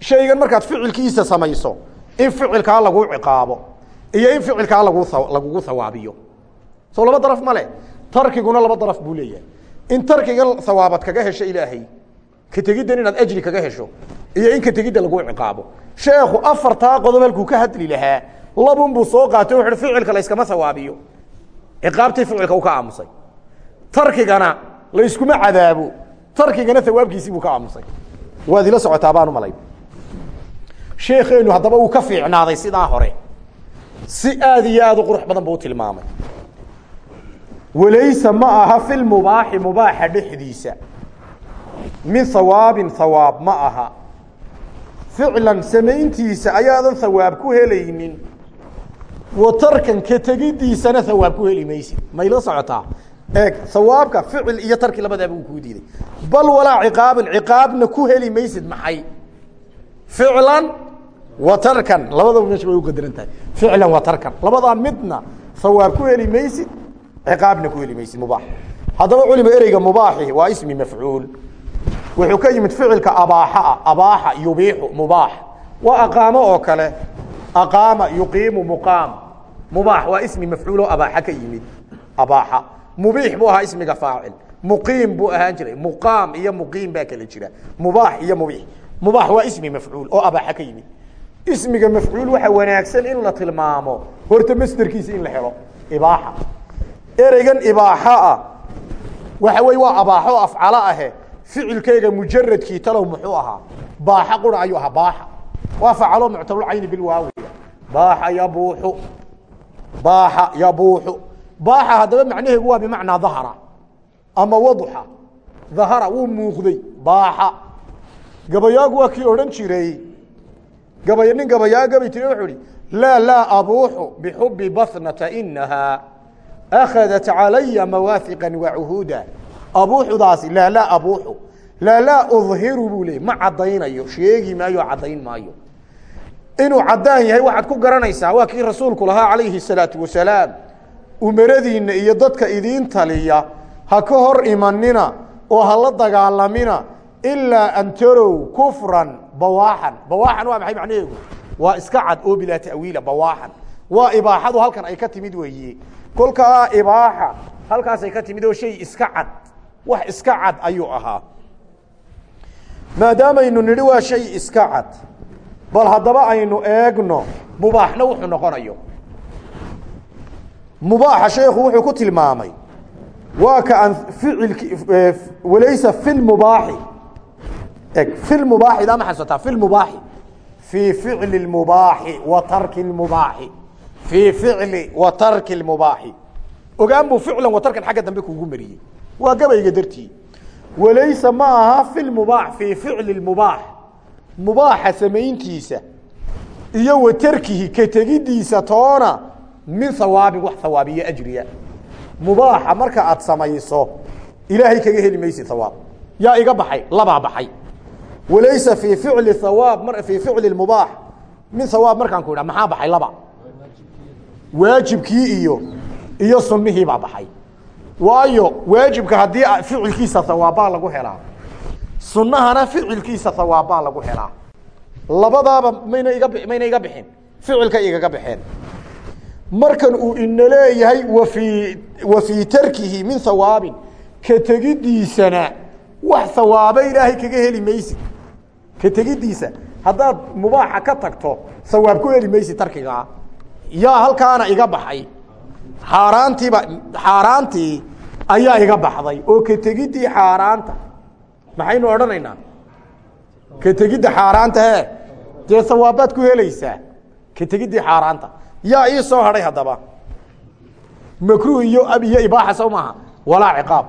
Shaygan markaad ficilkiisa samayso in ficilkaa laguu ciqaabo iyo in ficilkaa lagu lagugu hawaabiyo soo laba daraf male tarkiguna laba daraf buu leeyahay. In tarkigan hawaabad kaga hesho ilaahay ka tegiddan inaad ajri kaga hesho iyo in ka tegidda laguu ciqaabo. Sheekhu afartaa qodob halkuu ka hadli lahaa labun buu soo qaatay wuxu ficilka layskama hawaabiyo ciqaabtii ficilka uu ka aamusay. Tarkigana layskuma cadaabo tarkigana hawaabkiisii buu ka aamusay. Waad ila socotaa baan umalay sheekeenu haddaba uu ka fiicnaaday sidaa hore. Si aad iyo aad u qurux badan buu tilmaamay. Walaysa ma aha fi lmubaaxi mubaaxa dhexdiisa. Min hawaabin hawaab ma aha. Ficlan samayntiisa ayaadan hawaab ku helaynin. Wa tarkan ka tegidiisana hawaab ku heli maysid. Mayla socotaa eeg hawaabka ficil iyo tarki labadaaba uu kuu diiday. Bal walaa ciqaabin ciqaabna ku heli maysid maxay? Ficlan wa tarkan labadaba meesha bay u qadaran tahay. Ficlan wa tarkan. Labadaa midna hawaab ku heli maysid ciqaabna ku heli maysid mubaax. Haddaba culima ereyga mubaaxi waa ismi mafcuul. Wuxuu ka yimid ficilka abaaxa ah abaaxa yubiixu mubaax. Waa aqaamo oo kale. Aqaama yuqiimu muqaam. Mubaax waa ismi mafcuul oo abaaxa ka yimid. Abaaxa mubiix buu ahaa ismiga faacil. Muqiim buu ahaan jiray. Muqaam iyo muqiim baa kala jira. Mubaax iyo mubiix mubaax waa ismi mafcuul oo abaaxa ka yimid. Ismiga mafcuul waxa wanaagsan in la tilmaamo. Horta masderkiisa in la helo. Ibaaxa. Ereygan ibaaxa ah. Waxa wey waa abaaxo afcalo ahe. Ficilkeyga mujaradkii talow muxuu ahaa. Baaxa qura ayuu ahaa. Baaxa. Waa facalo muctalulcayni bilwaawiya baaxa yabuuxu. Baaxa yabuuxu baaxa haddaba macnaheegu waa bimacnaa dahara ama waduxa dahara wuu muuqday baaxa. Gabayaagu waa kii odhan jiray. Gabay nin gabayaa gabi tiri wuxuu ihi laa laa abuuxu bixubi basnata inahaa akhadat calaya mawaahiqa wacuhuuda abuuxudaasi laa laa abuuxu. Laa laa udhiru buu leeyay ma caddaynayo sheegi maayo caddayn maayo. Inuu caddaan yahay waxaad ku garanaysaa waa kii rasuulku lahaa calayhi salaatu wasalaam umaradiinna iyo dadka idiin taliya ha ka hor imanina oo ha la dagaalamina ilaa an tarow kufran bawaaxan. Bawaaxan waa maxay macnaheegu waa iska cad oo bilaa ta'wiila bawaaxan. Waa ibaaxadu halkan ay ka timid weeye. Kolkaa ibaaxa halkaasay ka timid oo shay iska cad wax iska cad ayuu ahaa. Maadaamaynu nidhi waa shay iska cad bal haddaba aynu eegno mubaaxna wuxuu noqonayo mubaaxa sheekhu wuxuu ku tilmaamay waa ka aan ficilki walaysa fi lmubaaxi eg fi lmubaaxi daa ma xasuusataa fi lmubaaxi fii ficli lmubaaxi wa tarki lmubaaxi. Fii ficli wa tarki lmubaaxi. Ogaan buu ficlan wa tarkan xagga dambe kuugu mariyey. Waa gabayga dartii. Walaysa ma aha fi lmubaax fii ficli mubaax mubaaxa samayntiisa iyo wa tarkihi ka tegidiisa toona min hawaabin wax hawaabiyo ajriya. Mubaaxa marka aad samayso ilaahay kaga heli maysid hawaab yaa iga baxay labaa baxay. Walaysa fii ficli hawaab fii ficli mubaax min hawaab markaan ku idha maxaa baxay laba waajibkii iyo iyo sunnihii baa baxay. Waayo waajibka haddii ficilkiisa hawaabbaa lagu helaa. Sunnahana ficilkiisa hawaabbaa lagu helaa. Labadaaba mayna iga mayna iga bixin. Ficilka igaga baxeen markan uu ina leeyahay wafii wa fii tarkihi min hawaabin ka tegidiisana wax hawaabo ilaahay kaga heli maysid. Ka tegidiisa haddaad mubaaxa ka tagto hawaab ku heli maysid tarkigaa yaa halkaana iga baxay. Xaaraantiiba xaaraantii ayaa iga baxday. Oo ka tegidii xaaraanta. Maxaynu odhanaynaa? Ka tegidda xaaraanta he dee hawaabaad ku helaysaa? Ka tegidii xaaraanta yaa ii soo hadhay haddaba. Makruh iyo ab ibaaxa sow maaha. Walaa ciqaab.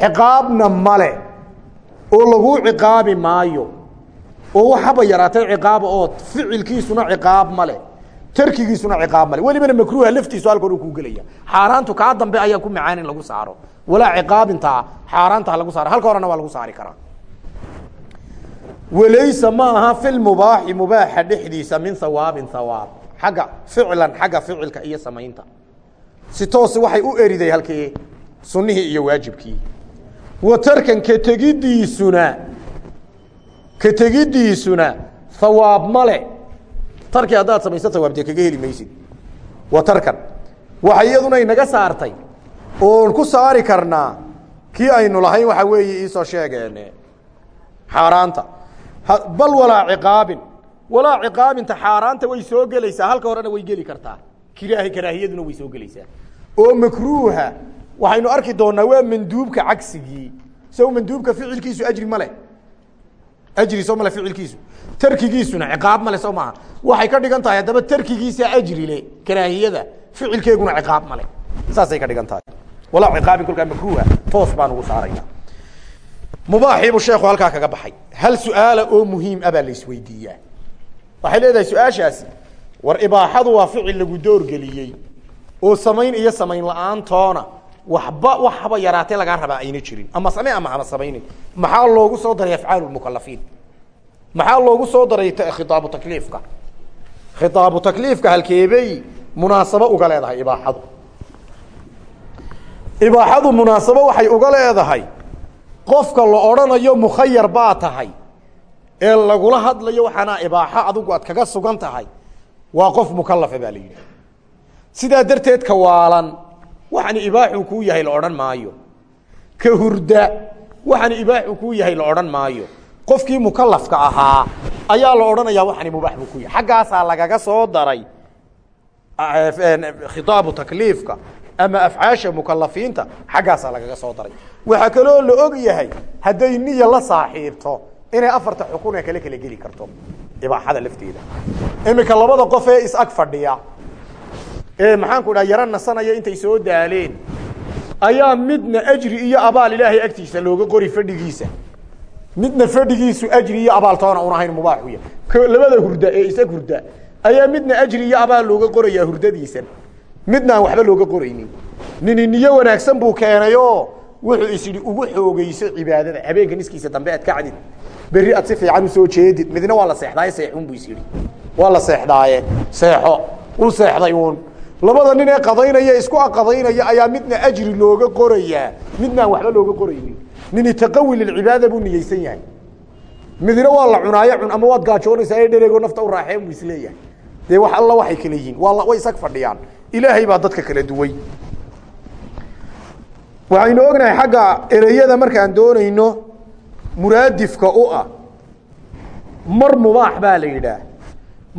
Ciqaabna male. Oo laguu ciqaabi maayo. Oo waxaba yaraatay ciqaaba oo ficilkiisuna ciqaab male. Tarkigiisuna ciqaab male. Welibana makruuha laftiisu halkan uu ku gelaya. Xaaraantu kaa dambe ayaa ku macaan in lagu saaro. Walaa ciqaabintaa xaaraanta lagu saaro. Halka horena waa lagu saari karaa. Walaysa ma aha fi lmubaaxi mubaaxa dhexdiisa min hawaabin hawaab xagga ficlan xagga ficilka iyo samaynta. Si toosi waxay u eriday halkii sunnihii iyo waajibkii. Wa tarkan ka tegidiisuna hawaab male tarki haddaad samayso hawaab dee kaga heli maysid. Wa tarkan waxay iyaduna inaga saartay. Oon ku saari karnaa kii aynu lahayn waxaa weeye iisoo sheegeen xaaraanta bal walaa ciqaabin walaa ciqaabinta xaaraanta way soo gelaysaa. Halka horena way geli kartaa. Kiraahi karaahiyaduna way soo gelaysaa. Oo makruuha waxaynu arki doonaa waa manduubka cagsigii. Sow manduubka ficilkiisu ajri ma leh. Ajri soo male ficilkiisu. Tarkigiisuna ciqaab male soo maaha waxay ka dhigan tahay haddaba tarkigiisa ajri le karaahiyada ficilkeeguna ciqaab male saasay ka dhigan tahay. Walaa ciqaabin kolkaa makruuha toos baan ugu saaraya mubaaxiibuu sheekhu halkaa kaga baxay. Hal su'aala oo muhiim ah baa la isweydiiyaa waxay leedahay su'aashaasi war ibaaxadu waa ficil lagu doorgeliyey oo samayn iyo samayn la'aantoona waxba waxba yaraatee lagaa rabaa ayna jirin. Ama same ama hama samaynin. Maxaa loogu soo daray afcaalu mukalafiin maxaa loogu soo daray khitaabu takliifka? Khitaabu takliifka halkeebay munaasabo uga leedahay ibaaxadu. Ibaaxadu munaasabo waxay uga leedahay qofka la odhanayo mukhayar baa tahay ee lagula hadlayo waxaanaa ibaaxo adigu aad kaga sugan tahay waa qof mukalafa baa la yidhi. Sidaa darteed ka waalan waxani ibaaxuu kuu yahay la odhan maayo. Ka hurda waxani ibaaxuu kuu yahay la odhan maayo. Qofkii mukalafka ahaa ayaa la odhanayaa waxani mubaax buu ku yahay. Xaggaasaa lagaga soo daray khitaabu takliifka ama afcaasha mukalafiinta xaggaasaa lagaga soo daray. Waxaa kaloo la og yahay hadday niya la saaxiibto inay afarta xukune kale kala geli karto ibaaxada lafteeda. Iminka labada qof ee is-ag fadhiya ee maxaanku dhaha yaro nasanaya intay soo daaleen ayaa midna ajri iyo abaal ilaahay agtiisa looga qori fadhigiisa. Midna fadhigiisu ajri iyo abaal toona un ahayn mubaaxu ya labada hurda ee isag hurda ayaa midna ajri iyo abaal looga qorayaa hurdadiisan midna aan waxba looga qoraynin. Nini niyo wanaagsan buu keenayoo wuxuu is idhi ugu xoogeyso cibaadada habeenka niskiisa dambe aad berri aad si fiican u soo jeedid. Midna waa la seexdaaye seexun buu is idhi waa la seexdaaye. Seexo. U seexday uun. Labada nin ee qadaynaya isku aqadaynaya ayaa midna ajri looga qorayaa midna aan waxba looga qoraynin. Nini taqawi lilcibaada buu niyeysan yahay. Midna waa la cunaayo cun ama waad gaajoonaysaa ee dhereego nafta u raaxeen buu is leeyahay dee wax alla waxay kala yihiin. Waa way isag fadhiyaan. Ilaahay baa dadka kala duway. Waxaynu ognahay xagga ereyada markaan doonayno muraadifka u ah. Mar mubaax baa la yidhaah.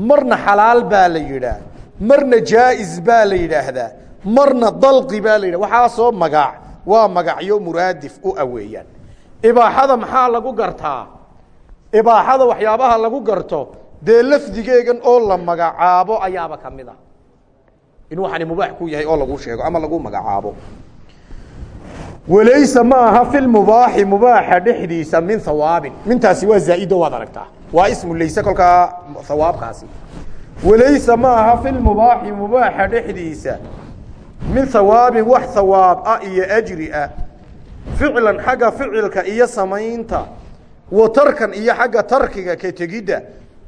Marna xalaal baa la yidhaah. Marna jaa-is baa la yidhaahdaa. Marna dalqi baa la yidhah waxaasoo magac. Waa magacyo muraadif u ah weeyaan. Ibaaxada maxaa lagu gartaa? Ibaaxada waxyaabaha lagu garto dee lafdigeegan oo la magacaabo ayaaba ka mid ah. In waxani mubaax ku yahay oo lagu sheego ama lagu magacaabo walaysa ma aha fi lmubaaxi mubaaxa dhexdiisa min hawaabin mintaasi waa zaaido waad aragtaa. Waa ismu layse kolkaa hawaabkaasi walaysa ma aha fi lmubaaxi mubaaxa dhexdiisa min hawaabin wax hawaab ah iyo ajri ah. Ficlan xagga ficilka iyo samaynta wa tarkan iyo xagga tarkiga ka tegidda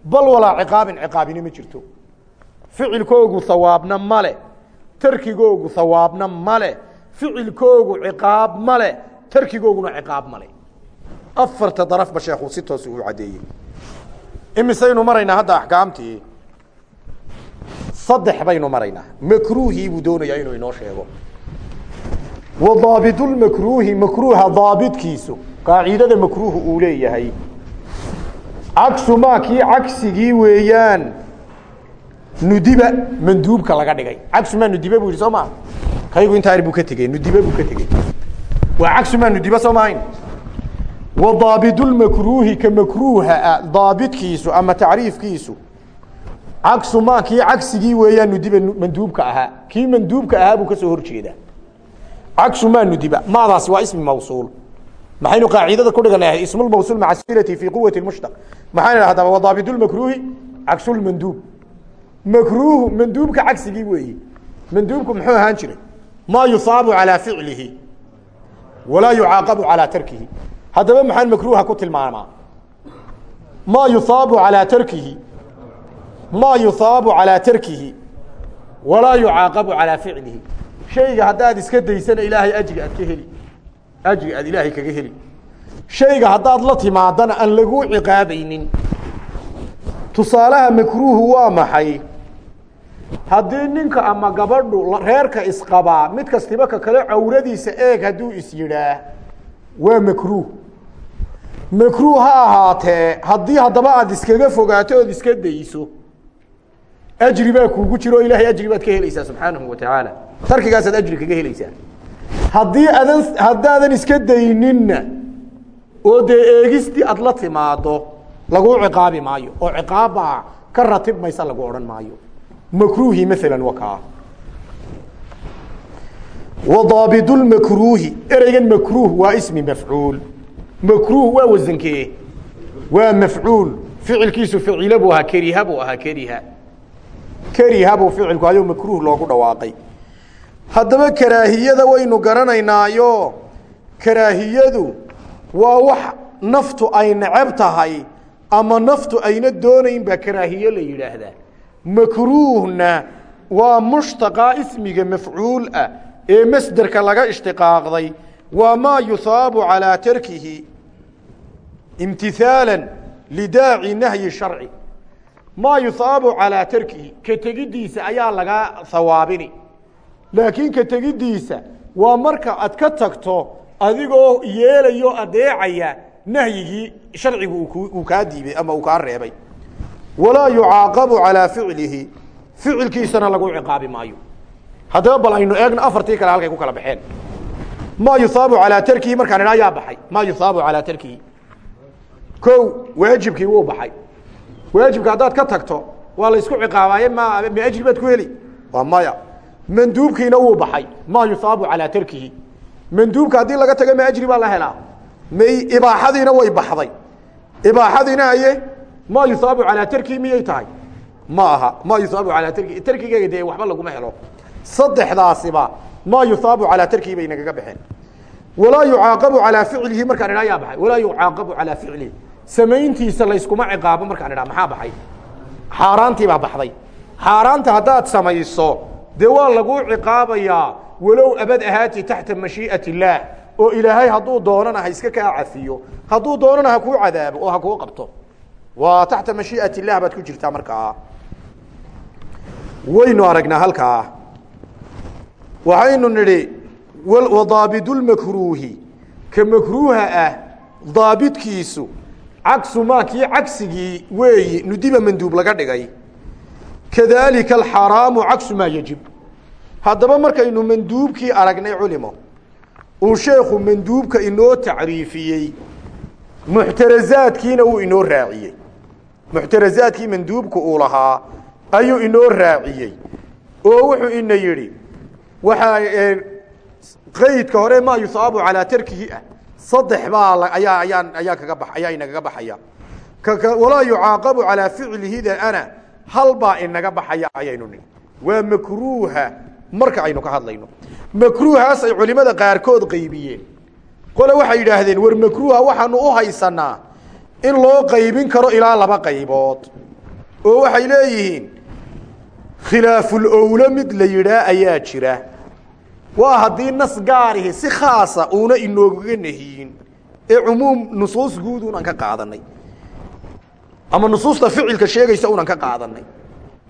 bal walaa ciqaabin ciqaabini ma jirto. Ficilkoogu hawaabna male tarkigoogu hawaabna male ficilkoogu ciqaab male tarkigooguna ciqaab male afarta darafba sheekhu si toos uu caddeeyey. Imisaynu maraynaa hadda axkaamtii? Saddex baynu maraynaa. Makruuhii buu doonayaa inuu inoo sheego. Wa daabitulmakruuhi makruuha daabitkiisu qaacidada makruuhu uu leeyahay. Cagsu maa kii cagsigii weeyaan nudiba manduubka laga dhigay. Cagsu maa nudibe buu yidhi soo maa kaygu intaar buu ka tegey nudibe buu ka tegey waa cagsu maa nudibe soo maahayn? Wa daabitulmakruuhi ka makruuha daabitkiisu ama tacriifkiisu. Cagsu maa kii cagsigii weeyaan nudiba manduubka ahaa. Kii manduubka ahaa buu ka soo hor jeedaa. Cagsu maa nudiba maadaasi waa ismi mawsuul. Maxaynu qaacidada ku dhiganahay ismulmawsuul maca silati fi quwati mushtaq maxayna dhahdaba wa daabitulmakruuhi cagsulmanduub makruuhu manduubka cagsigii weeyi. Manduubku muxuu ahaan jiray maa yusaabu calaa ficlihi walaa yucaaqabu calaa tarkihi. Haddaba maxaan makruuha ku tilmaamaa maa yusaabu calaa tarkihi? Maa yusaabu calaa tarkihi? Walaa yucaaqabu calaa ficlihi? Shayga haddaad iska daysana ilaahay ajri aad ka heli. Ajri aad ilaahay kaga heli. Shayga haddaad la timaadana aan laguu ciqaabaynin. Tusaalaha waa maxay haddii ninka ama gabadhu reerka isqabaa mid kastiba ka kale cawradiisa eeg hadduu is yidhaah waa makruuh. Makruuh ha ahaatee haddii haddaba aad iskaga fogaato ood iska dayso ajri baa kuugu jiro o ilahay ajri baad ka helaysaa subxaanahu wa tacaala. Tarkigaasaad ajri kaga helaysaa. Haddii adan haddaadan iska dayninna oo dee eegistii aad la timaado laguu ciqaabi maayo oo ciqaabbaa ka ratib maysa lagu odhan maayo makruuhi maala wa kaa wa daabidulmakruuhi ereygan makruuh waa ismi mafcuul makruuh waa wasankee waa mafcuul ficilkiisu ficila buu ahaa keriha buu ahaa keriha keriha buu loogu dhawaaqay haddaba karaahiyada waynu garanaynaayo karaahiyadu waa wax naftu ay neceb tahay ama naftu ayna doonayn baa karaahiye la yidhaahdaa makruuhna waa mushtaqa ismiga mafcuul ah ee masderka laga ishtiqaaqday. Waa maa yusaabu calaa tarkihi imtihaalan lidaaci nahyi sharci. Maa yusaabu calaa tarkihi ka tegiddiisa ayaa lagaa hawaabini laakiin ka tegiddiisa waa marka aad ka tagto adigoo yeelayo adeecaya nahyigii sharcigu uu kaa diibay ama uu kaa reebay walaa yucaaqabu calaa ficlihi. Ficilkiisana lagu ciqaabi maayo. Haddaba bal aynu eegno afartii kale halkay ku kala baxeen. Maa yusaabu calaa tarkihi markaan idhaa yaa baxay. Maa yusaabu calaa tarkihi. Ko waajibkii wuu baxay. Waajibka haddaad ka tagto waa la isku ciqaabaaye ma ajri baad ku heli. Waa maya. Manduubkiina wuu baxay. Maa yusaabu calaa tarkihi. Manduubka haddii laga tago ma ajri baa la helaa. May ibaaxadiina way baxday. Ibaaxadiina haye ma yusaabu calaa tarkihi miyay tahay? Ma aha. Ma yusaabu calaa tarkihi tarkigeega dee waxba laguma helo. Saddexdaasiba ma yusaabu calaa tarkihi bay nagaga baxeen. Walaa yucaaqabu calaa ficlihi markaan idhaa yaa baxay. Walaa yucaaqabu calaa ficlihi. Samayntiisa layskuma ciqaabo markaan idhaa maxaa baxay? Xaaraantii baa baxday. Xaaraanta haddaad samayso dee waa laguu ciqaabayaa walow abad ahaati taxta mashii'at illaah oo ilaahay hadduu doonana ha iska kaa cafiyo hadduu doonana ha kuu cadaabo oo ha kuu qabto waa taxta mashii'at illah baad ku jirtaa markaa waynu aragnaa halkaa waxaynu nidhi wadaabidulmakruuhi ka makruuha ah daabidkiisu cagsu maa kii cagsigii weeyi nudiba manduub laga dhigay kadaalika alxaraamu cagsu maa yejib haddaba markaynu manduubkii aragnay culimo uu sheekhu manduubka inoo tacriifiyey muxtarazaadkiina uu inoo raaciyey muxtarazaadkii manduubka uu lahaa ayuu inoo raaciyey. Oo wuxuu ina yidhi waxaa qaydka hore maa yusaabu calaa tarkihi ah. Saddex baa ayaa ayaa ayaa kaga ba ayaa inagaga baxaya. Walaa yucaaqabu calaa ficlihida ana. Hal baa inaga baxaya ayaynu nihi waa makruuha. Marka aynu ka hadlayno. Makruuhaas ay culimada qaarkood qaybiyeen. Qole waxay yidhaahdeen war makruuha waxaanu u haysanaa in loo qaybin karo ilaa laba qaybood. Oo waxay leeyihiin khilaafulowlo mid la yidhaa ayaa jira. Waa haddii nas gaarihi si khaasa uuna inoogaga nehiyin ee cumuum nusuus guud unan ka qaadanay ama nusuusta ficilka sheegaysa unan ka qaadanay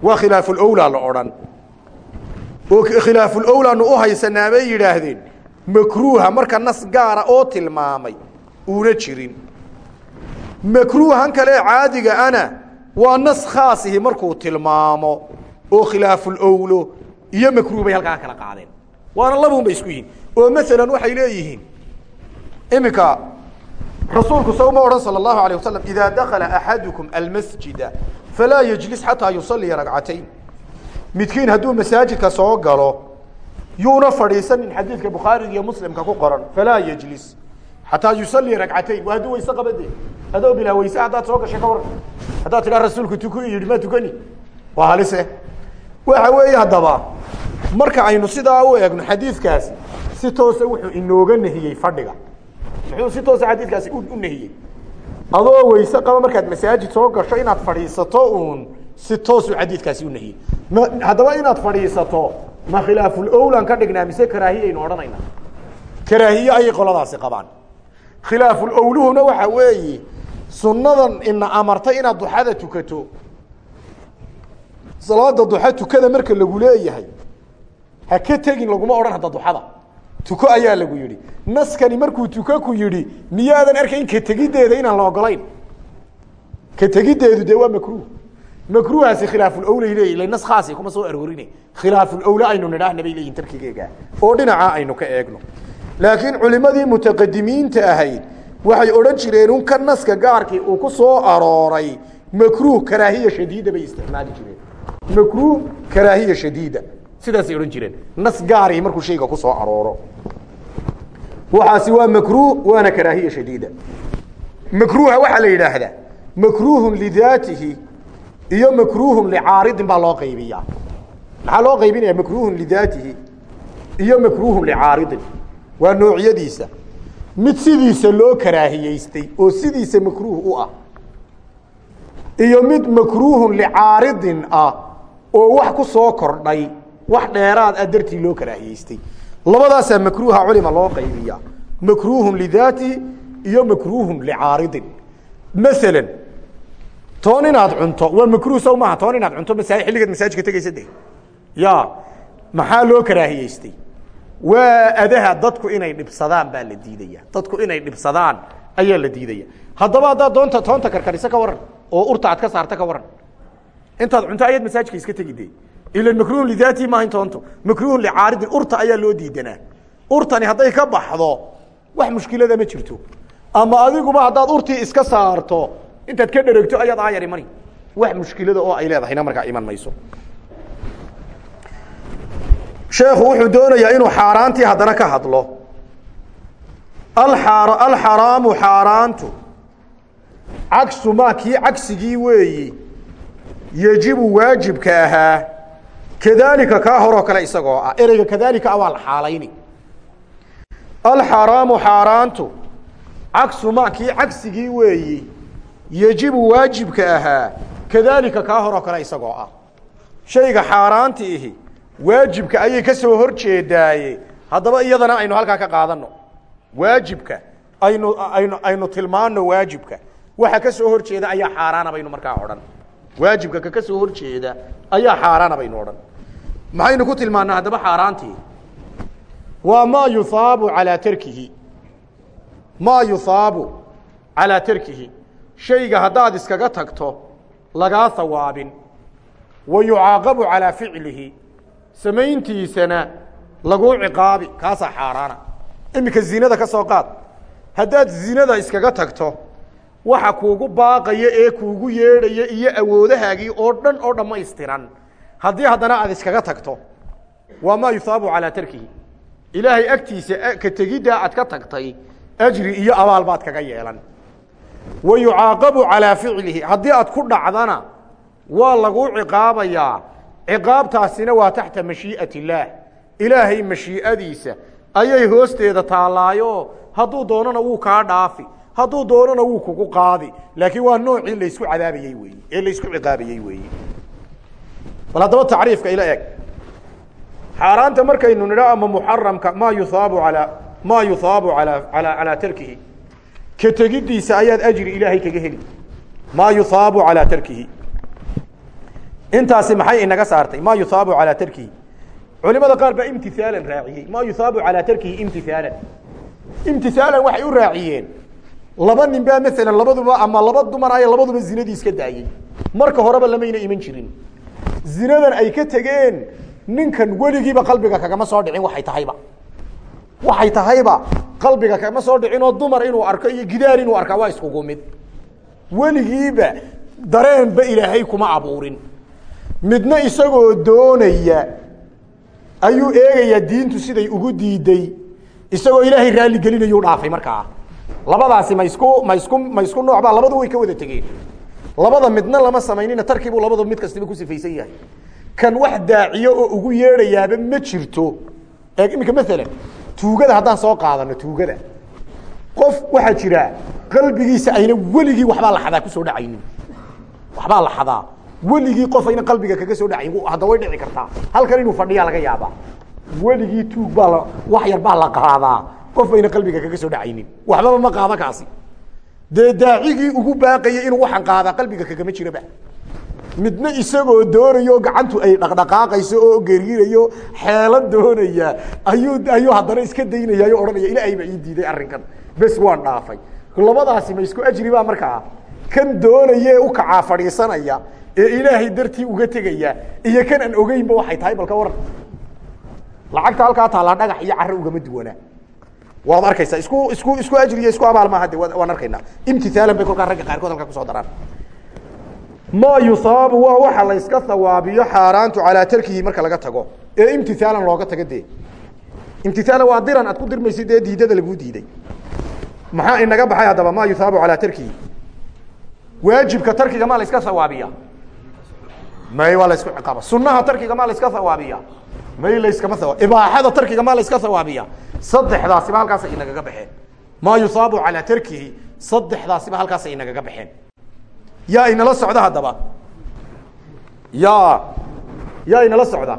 waa khilaafulowlaa la odhan. Oo khilaafulowlaanu u haysanaa bay yidhaahdeen makruuha marka nas gaara oo tilmaamay uuna jirin makruuhan kale caadiga ana waa nas khaasihi markuu tilmaamo oo khilaafulowlo iyo makruuh bay halkaa kala qaadeen waana labuun bay isku yihiin oo maalan waxay leeyihiin iminka rasuulku saw ma odhan salى الlahu عalيه wasalam ida dakala axadukum almasjida falaa yejlis xataa yusalliya ragcatayn midkiin hadduu masaajidka soo galo yuuna fadhiisanin xadiidka bukhaariga iyo muslimka ku qoran falaa yejlis xataa yusalliya ragcatayn waa hadduu wayse qabade adoo bilaa wayse haddaad soo gashay ka waran haddaad tidhaa rasuulku ma tukani. Waa halise waxa weeye haddaba marka aynu sidaa u eegno xadiidkaasi si toose wuxuu inooga nehiyey fadhiga. Muxuu si toosa xadiidkaasi u nehiyey. Adoo weyse qaba markaad masaajid soo gasho inaad fadhiisato uun si toosuu xadiidkaasi u nehiyey. Haddaba inaad fadhiisato ma khilaafulowlan ka dhignaa mise karaahiyaynu odhanayna karaahiye ayay qoladaasi qabaan khilaafulowluhuna waxa weeye sunnadan ina amartay inaad duxada tukato. Salaada duxa tukada marka lagu leeyahay ha ka tegin laguma odhan hadda duxada. Tuko ayaa lagu yidhi. Naskani markuu tuko ku yidhi miyaadan arkayn ka tegiddeeda inaan la ogolayn ka tegiddeedu dee waa makruh makruhaasi khilaafulowlay leeyi ila nas khaasi kuma soo aroorine khilaafulowle aynu nidhaahna bay leeyihiin tarkigeega. Oo dhinaca aynu ka eegno laakiin culimadii mutaqadimiinta ahayd waxay odhan jireen un ka naska gaarkii uu ku soo arooray. Makruh karaahiya shadiida bay isticmaali jireen. Makruh karaahiya shadiida. Sidaasay odhan jireen. Nas gaari markuu shayga ku soo arooro. Waxaasi waa makruh waana karaahiya shadiida. Makruha waxaa la yidhaahdaa makruhun lidaatihi iyo makruhun licaaridin baa loo qaybiyaa. Maxaa loo qaybinaya makruhun lidaatihi iyo makruhun licaaridin waa noocyadiisa. Mid sidiisa loo karaahiyeystay oo sidiisa makruh u ah. Iyo mid makruhun licaaridin ah oo wax ku soo kordhay wax dheeraad ah dartii loo karaahiyeystay labadaasaa makruha culima loo qaybiyaa. Makruhun lidaatihi iyo makruhun licaaridin maala toon inaad cunto waa makruh sow maaha toon inaad cunto masa xilligaad masaajidka tegaysa de ya maxaa loo karaahiyeystay waa adaha dadku inay dhibsadaan baa la diidaya. Dadku inay dhibsadaan ayaa la diidaya. Haddaba haddaad doonta toonta karkariso ka waran oo urta aad ka saarta ka waran. Intaad cunto ayaad masaajidka iska tegi de ila makruhun lidaatihi maaha toonto. Makruhun licaaridin urta ayaa loo diidanaa. Urtani hadday ka baxdo wax mushkilada ma jirto. Ama adiguba haddaad urtii iska saarto intaad ka dheregto ayaad aayar imani wax mushkilada oo ay leedahayna markaa iman mayso sheekhu wuxuu doonayaa inuu xaaraantii haddana ka hadlo. Alxaar alxaraamu xaaraantu. Cagsu maa kii cagsigii weeyi. Yejibu waajibka ahaa. Kadaalika kaa horoo kale isagoo ah. Ereyga kadaalika a waa la xaalayni. Alxaraamu xaaraantu. Cagsu maa kii cagsigii weeyi. Yejibu waajibka ahaa. Kadaalika kaa horoo kale isagoo ah. Shayga xaaraanta ihi waajibka ayay ka soo hor jeedaaye. Haddaba iyadana aynu halkaa ka qaadano waajibka aynu aynu aynu tilmaano waajibka. Waxa ka soo hor jeeda ayaa xaaraana baynu markaa odhan. Waajibka ka ka soo hor jeeda ayaa xaaraana baynu odhan. Maxaynu ku tilmaanaa haddaba xaaraantii? Waa maa yuhaabu calaa tarkihi. Maa yuhaabu calaa tarkihi. Shayga haddaad iskaga tagto lagaa hawaabin wa yucaaqabu calaa ficlihi samayntiisana laguu ciqaabi kaasaa xaaraana. Iminka zinada ka soo qaad. Haddaad zinada iskaga tagto waxa kuugu baaqaya ee kuugu yeedhaya iyo awoodahaagii oo dhan oo dhammaystiran. Haddii haddana aad iskaga tagto waa maa yuhaabu calaa tarkihi. Ilaahay agtiisa ka tegiddaa aad ka tagtay ajri iyo abaal baad kaga yeelan. Wa yucaaqabu calaa ficlihi. Haddii aad ku dhacdana waa laguu ciqaabayaa ciqaabtaasina waa taxta mashii'at illaah. Ilaahay mashii'adiisa ayay hoosteeda taallaayo hadduu doonana wuu kaa dhaafi. Hadduu doonana wuu kugu qaadi. Laakiin waa noocii laysku cadaabayey weeye ee laysku ciqaabayey weeye. Bal haddaba tacriifka ila eg xaaraanta markaynu nidha ama muxaramka maa yuhaabu alaa maa yuhaabu alaa alaa calaa tarkihi. Ka tegiddiisa ayaad ajri ilaahay kaga heli. Maa yuhaabu calaa tarkihi intaasi maxay inaga saartay? Maa yuhaabu calaa tarkihi. Culimada qaar baa imtisaalan raaciyey. Maa yuhaabu calaa tarkihi imtisaalan. Imtisaalan waxay u raaciyeen. Laba nin baa maalan labaduba ama laba dumar aya labaduba zinadii iska daayey. Marka horeba lamayna iman jirin. Zinadan ay ka tegeen ninkan weligiiba qalbiga kagama soo dhicin waxay tahayba. Waxay tahayba qalbiga kagama soo dhicin oo dumar inuu arko iyo gidaar inuu arkaa waa iskugu mid. Weligiiba dareenba ilaahay kuma abuurin midna isagoo doonaya ayuu eegayaa diintu siday ugu diiday. Isagoo ilaahay raalli gelinayuu dhaafay markaa. Labadaasi ma isku ma isku ma nooc baa labadu way ka wada tegeen. Labada midna lama samaynina tarkiibuu labadu mid kastiba ku sifaysan yahay. Kan wax daaciyo oo ugu yeedhayaaba ma jirto. Ee iminka maalan tuugada haddaan soo qaadano tuugada. Qof waxaa jira qalbigiisa ayna weligii waxbaa laxadaa ku soo dhacaynin. Waxbaa laxadaa weligii qof ayna qalbiga kaga soo dhacayn hadda way dhici kartaa. Halkan inuu fadhiyaa laga yaabaa. Weligii tuug baa la wax yar baa la qaadaa. Qof ayna qalbiga kaga soo dhacaynin. Waxbaba ma qaada kaasi. Dee daacigii ugu baaqayay inuu waxaan qaadaa qalbiga kagama jiraba. Midna isagoo doonayo gacantu ay dhaqdhaqaaqayso oo geriirayo xeelo doonaya ayuu ayuu haddana iska daynaya o odhanaya ilaahay baa ii diiday arrinkan. Bes waan dhaafay. Labadaasi ma isku ajri baa markaa. Kan doonaya u kacaa fadhiisanaya ee ilaahay dartii uga tegaya iyo kan aan ogeynba waxay tahay balka waran lacagta halkaa taallaa dhagax iyo caro ugama duwanaa. Waad arkaysaa isku isku isku ajriya isku abaal maaha waan arkaynaa. Imtisaalan bay kolkaa ragga qaarkood halkaa ku soo daraan. Maa yusaabu waa waxa la yska hawaabiyo xaaraantu calaa tarkihi marka laga tago. Ee imtisaalan looga tago dee. Imtisaalan waa diran aad ku dirmaysid ee diidada laguu diiday. Maxaa inaga baxay haddaba maa yusaabu calaa tarkihi? Waajibka tarkiga maa la hawaabiya may waa la isku ciqaaba sunaha tarkiga maa la iska hawaabiya may layskama hawa ibaaxada tarkiga maa la iska hawaabiya saddexdaasiba halkaasa inagaga baxeen. Maa yusaabu calaa tarkihi saddexdaasiba halkaasa inagaga baxeen. Yaa inala socda haddaba? Ya yaa inala socda?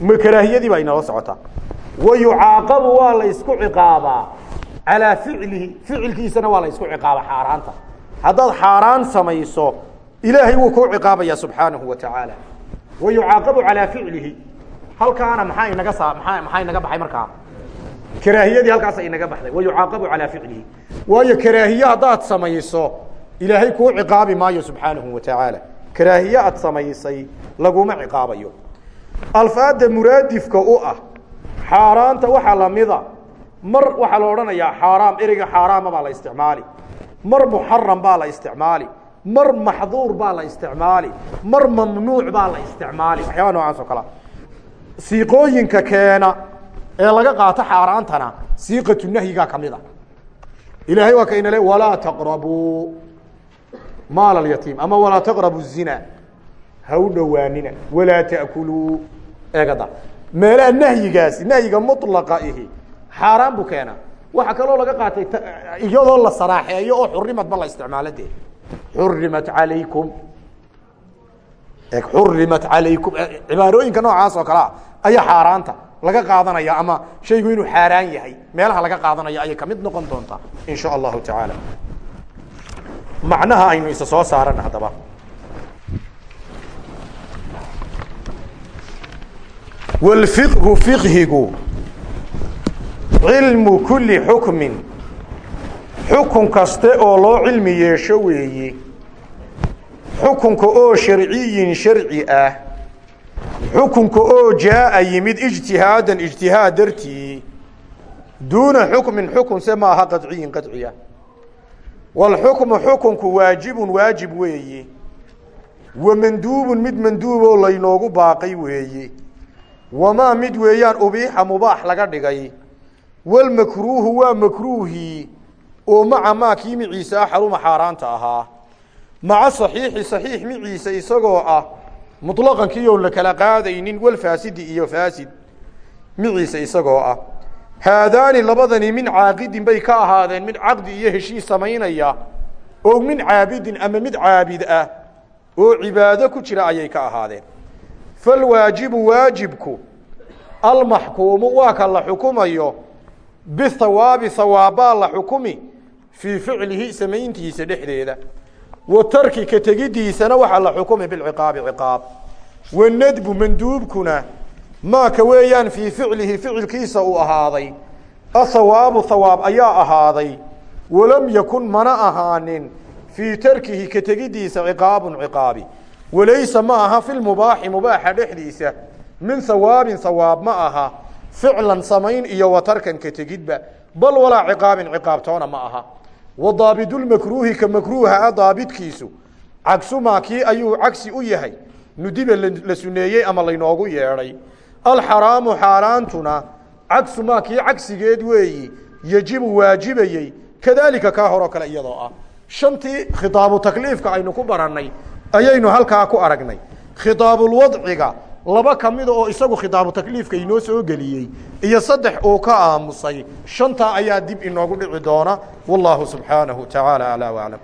Ma karaahiyadii baa inala socota. Wa yucaaqabu waa la isku ciqaabaa. Calaa ficlihi ficilkiisana waa la isku ciqaaba xaaraanta. Haddaad xaaraan samayso ilaahay wuu kuu ciqaabaya subxaanahu wa tacaala. Wa calaa ficlihi. Halkaana maxaa inaga saa maa maxaa inaga baxay markaa? Karaahiyadii halkaasa inaga baxday. Wa calaa ficlihi. Waayo karaahiye haddaad samayso ilaahay kuu ciqaabi maayo subxaanahu wa tacaala. Karaahiye aad samaysay laguma ciqaabayo. Alfaada muraadifka u ah xaaraanta waxaa lamida mar waxaa la odhanayaa xaaraam ereyga xaaraama baa la isticmaali. Mar muxaram baa la isticmaali mar maxduur baa la isticmaali mar mamnuuc baa la isticmaali. Waxyaaba noocaas oo kalea siiqooyinka keena ee laga qaato xaaraantana siiqatu nahyigaa ka mid a. Ilaahay waa ka inale walaa taqrabuu maal alyatiim ama walaa taqrabu zina ha dhowaanina walaa ta'kuluu eegada meelaha nahyigaasi nahyiga mulaqa ihi xaaraan buu keenaa. Waxaa kaloo laga qaatay iyadoo la saraaxeeyo oo xurimadba la isticmaalo dee xurimat alaykum xurimat alaykum cibaarooyinka noocaas oo kalea ayaa xaaraanta laga qaadanaya ama shaygu inuu xaaraan yahay meelaha laga qaadanaya ayay ka mid noqon doontaa in allahu tacaala macnaha aynu isa soo saaran haddaba wlfiqhu fiqhigu cilmu kuli xukmin xukun kaste oo loo cilmi yeesho weeye xukunka oo sharciyin sharci ah. Xukunka oo jaa'a yimid ijtihaadan ijtihaad dartii duuna xukmin xukunse maaha qadciyin qadciya. Wاlxukmu xukunku waajibun waajib weeye wa manduubun mid manduuboo laynoogu baaqay weeye wamaa mid weeyaan ubiixa mubaax laga dhigay. Walmakruuhu waa makruuhii oo maca maa kii miciise ah xaruma xaaraanta ahaa. Maca saxiixi saxiix miciise isagoo ah muطlaqankii oon la kala qaadaynin walfaasidi iyo faasid miciise isagoo ah. Haadaani labadani min caaqidin bay ka ahaadeen mid caqdi iyo heshiis samaynaya oo min caabidin ama mid caabid ah oo cibaado ku jira ayay ka ahaadeen. Falwaajibu waajibku almaxkuumu waa ka la xukumayo bihawaabi hawaabbaa la xukumi fii ficlihi samayntiisa dhexdeeda. Wa tarki ka tegidiisana waxaa la xukumi bilciqaabi ciqaab. Wanadbu manduubkuna maaka weeyaan fii ficlihi ficilkiisa uu ahaaday. Athawaabu thawaab ayaa ahaaday. Walam yakun mana ahaanin fii tarkihi ka tegidiisa ciqaabun ciqaabi. Walaysa ma aha fi lmubaaxi mubaaxa dhexdiisa. Min hawaabin hawaab ma aha. Ficlan samayn iyo wa tarkan ka tegidba. Bal walaa ciqaabin ciqaabtoona ma aha wa daabidulmakruuhi ka makruuha a daabidkiisu. Cagsumaa kii ayuu cagsi u yahay. Nudiba la suneeyey ama laynoogu yeedhay. Alxaraamu xaaraantuna cagsumaa kii cagsigeed weeyi yejibu waajibayey. Kadaalika kaa horoo kale iyadoo ah. Shantii khitaabu takliifka aynu ku barannay ayaynu halkaa ku aragnay. Khitaabulwadciga laba kamida oo isagu khitaabu takliifka inoo soo geliyey iyo saddex uu ka aamusay shantaa ayaa dib inoogu dhici doona. Wallaahu subxaanahu tacaala aclaa waclam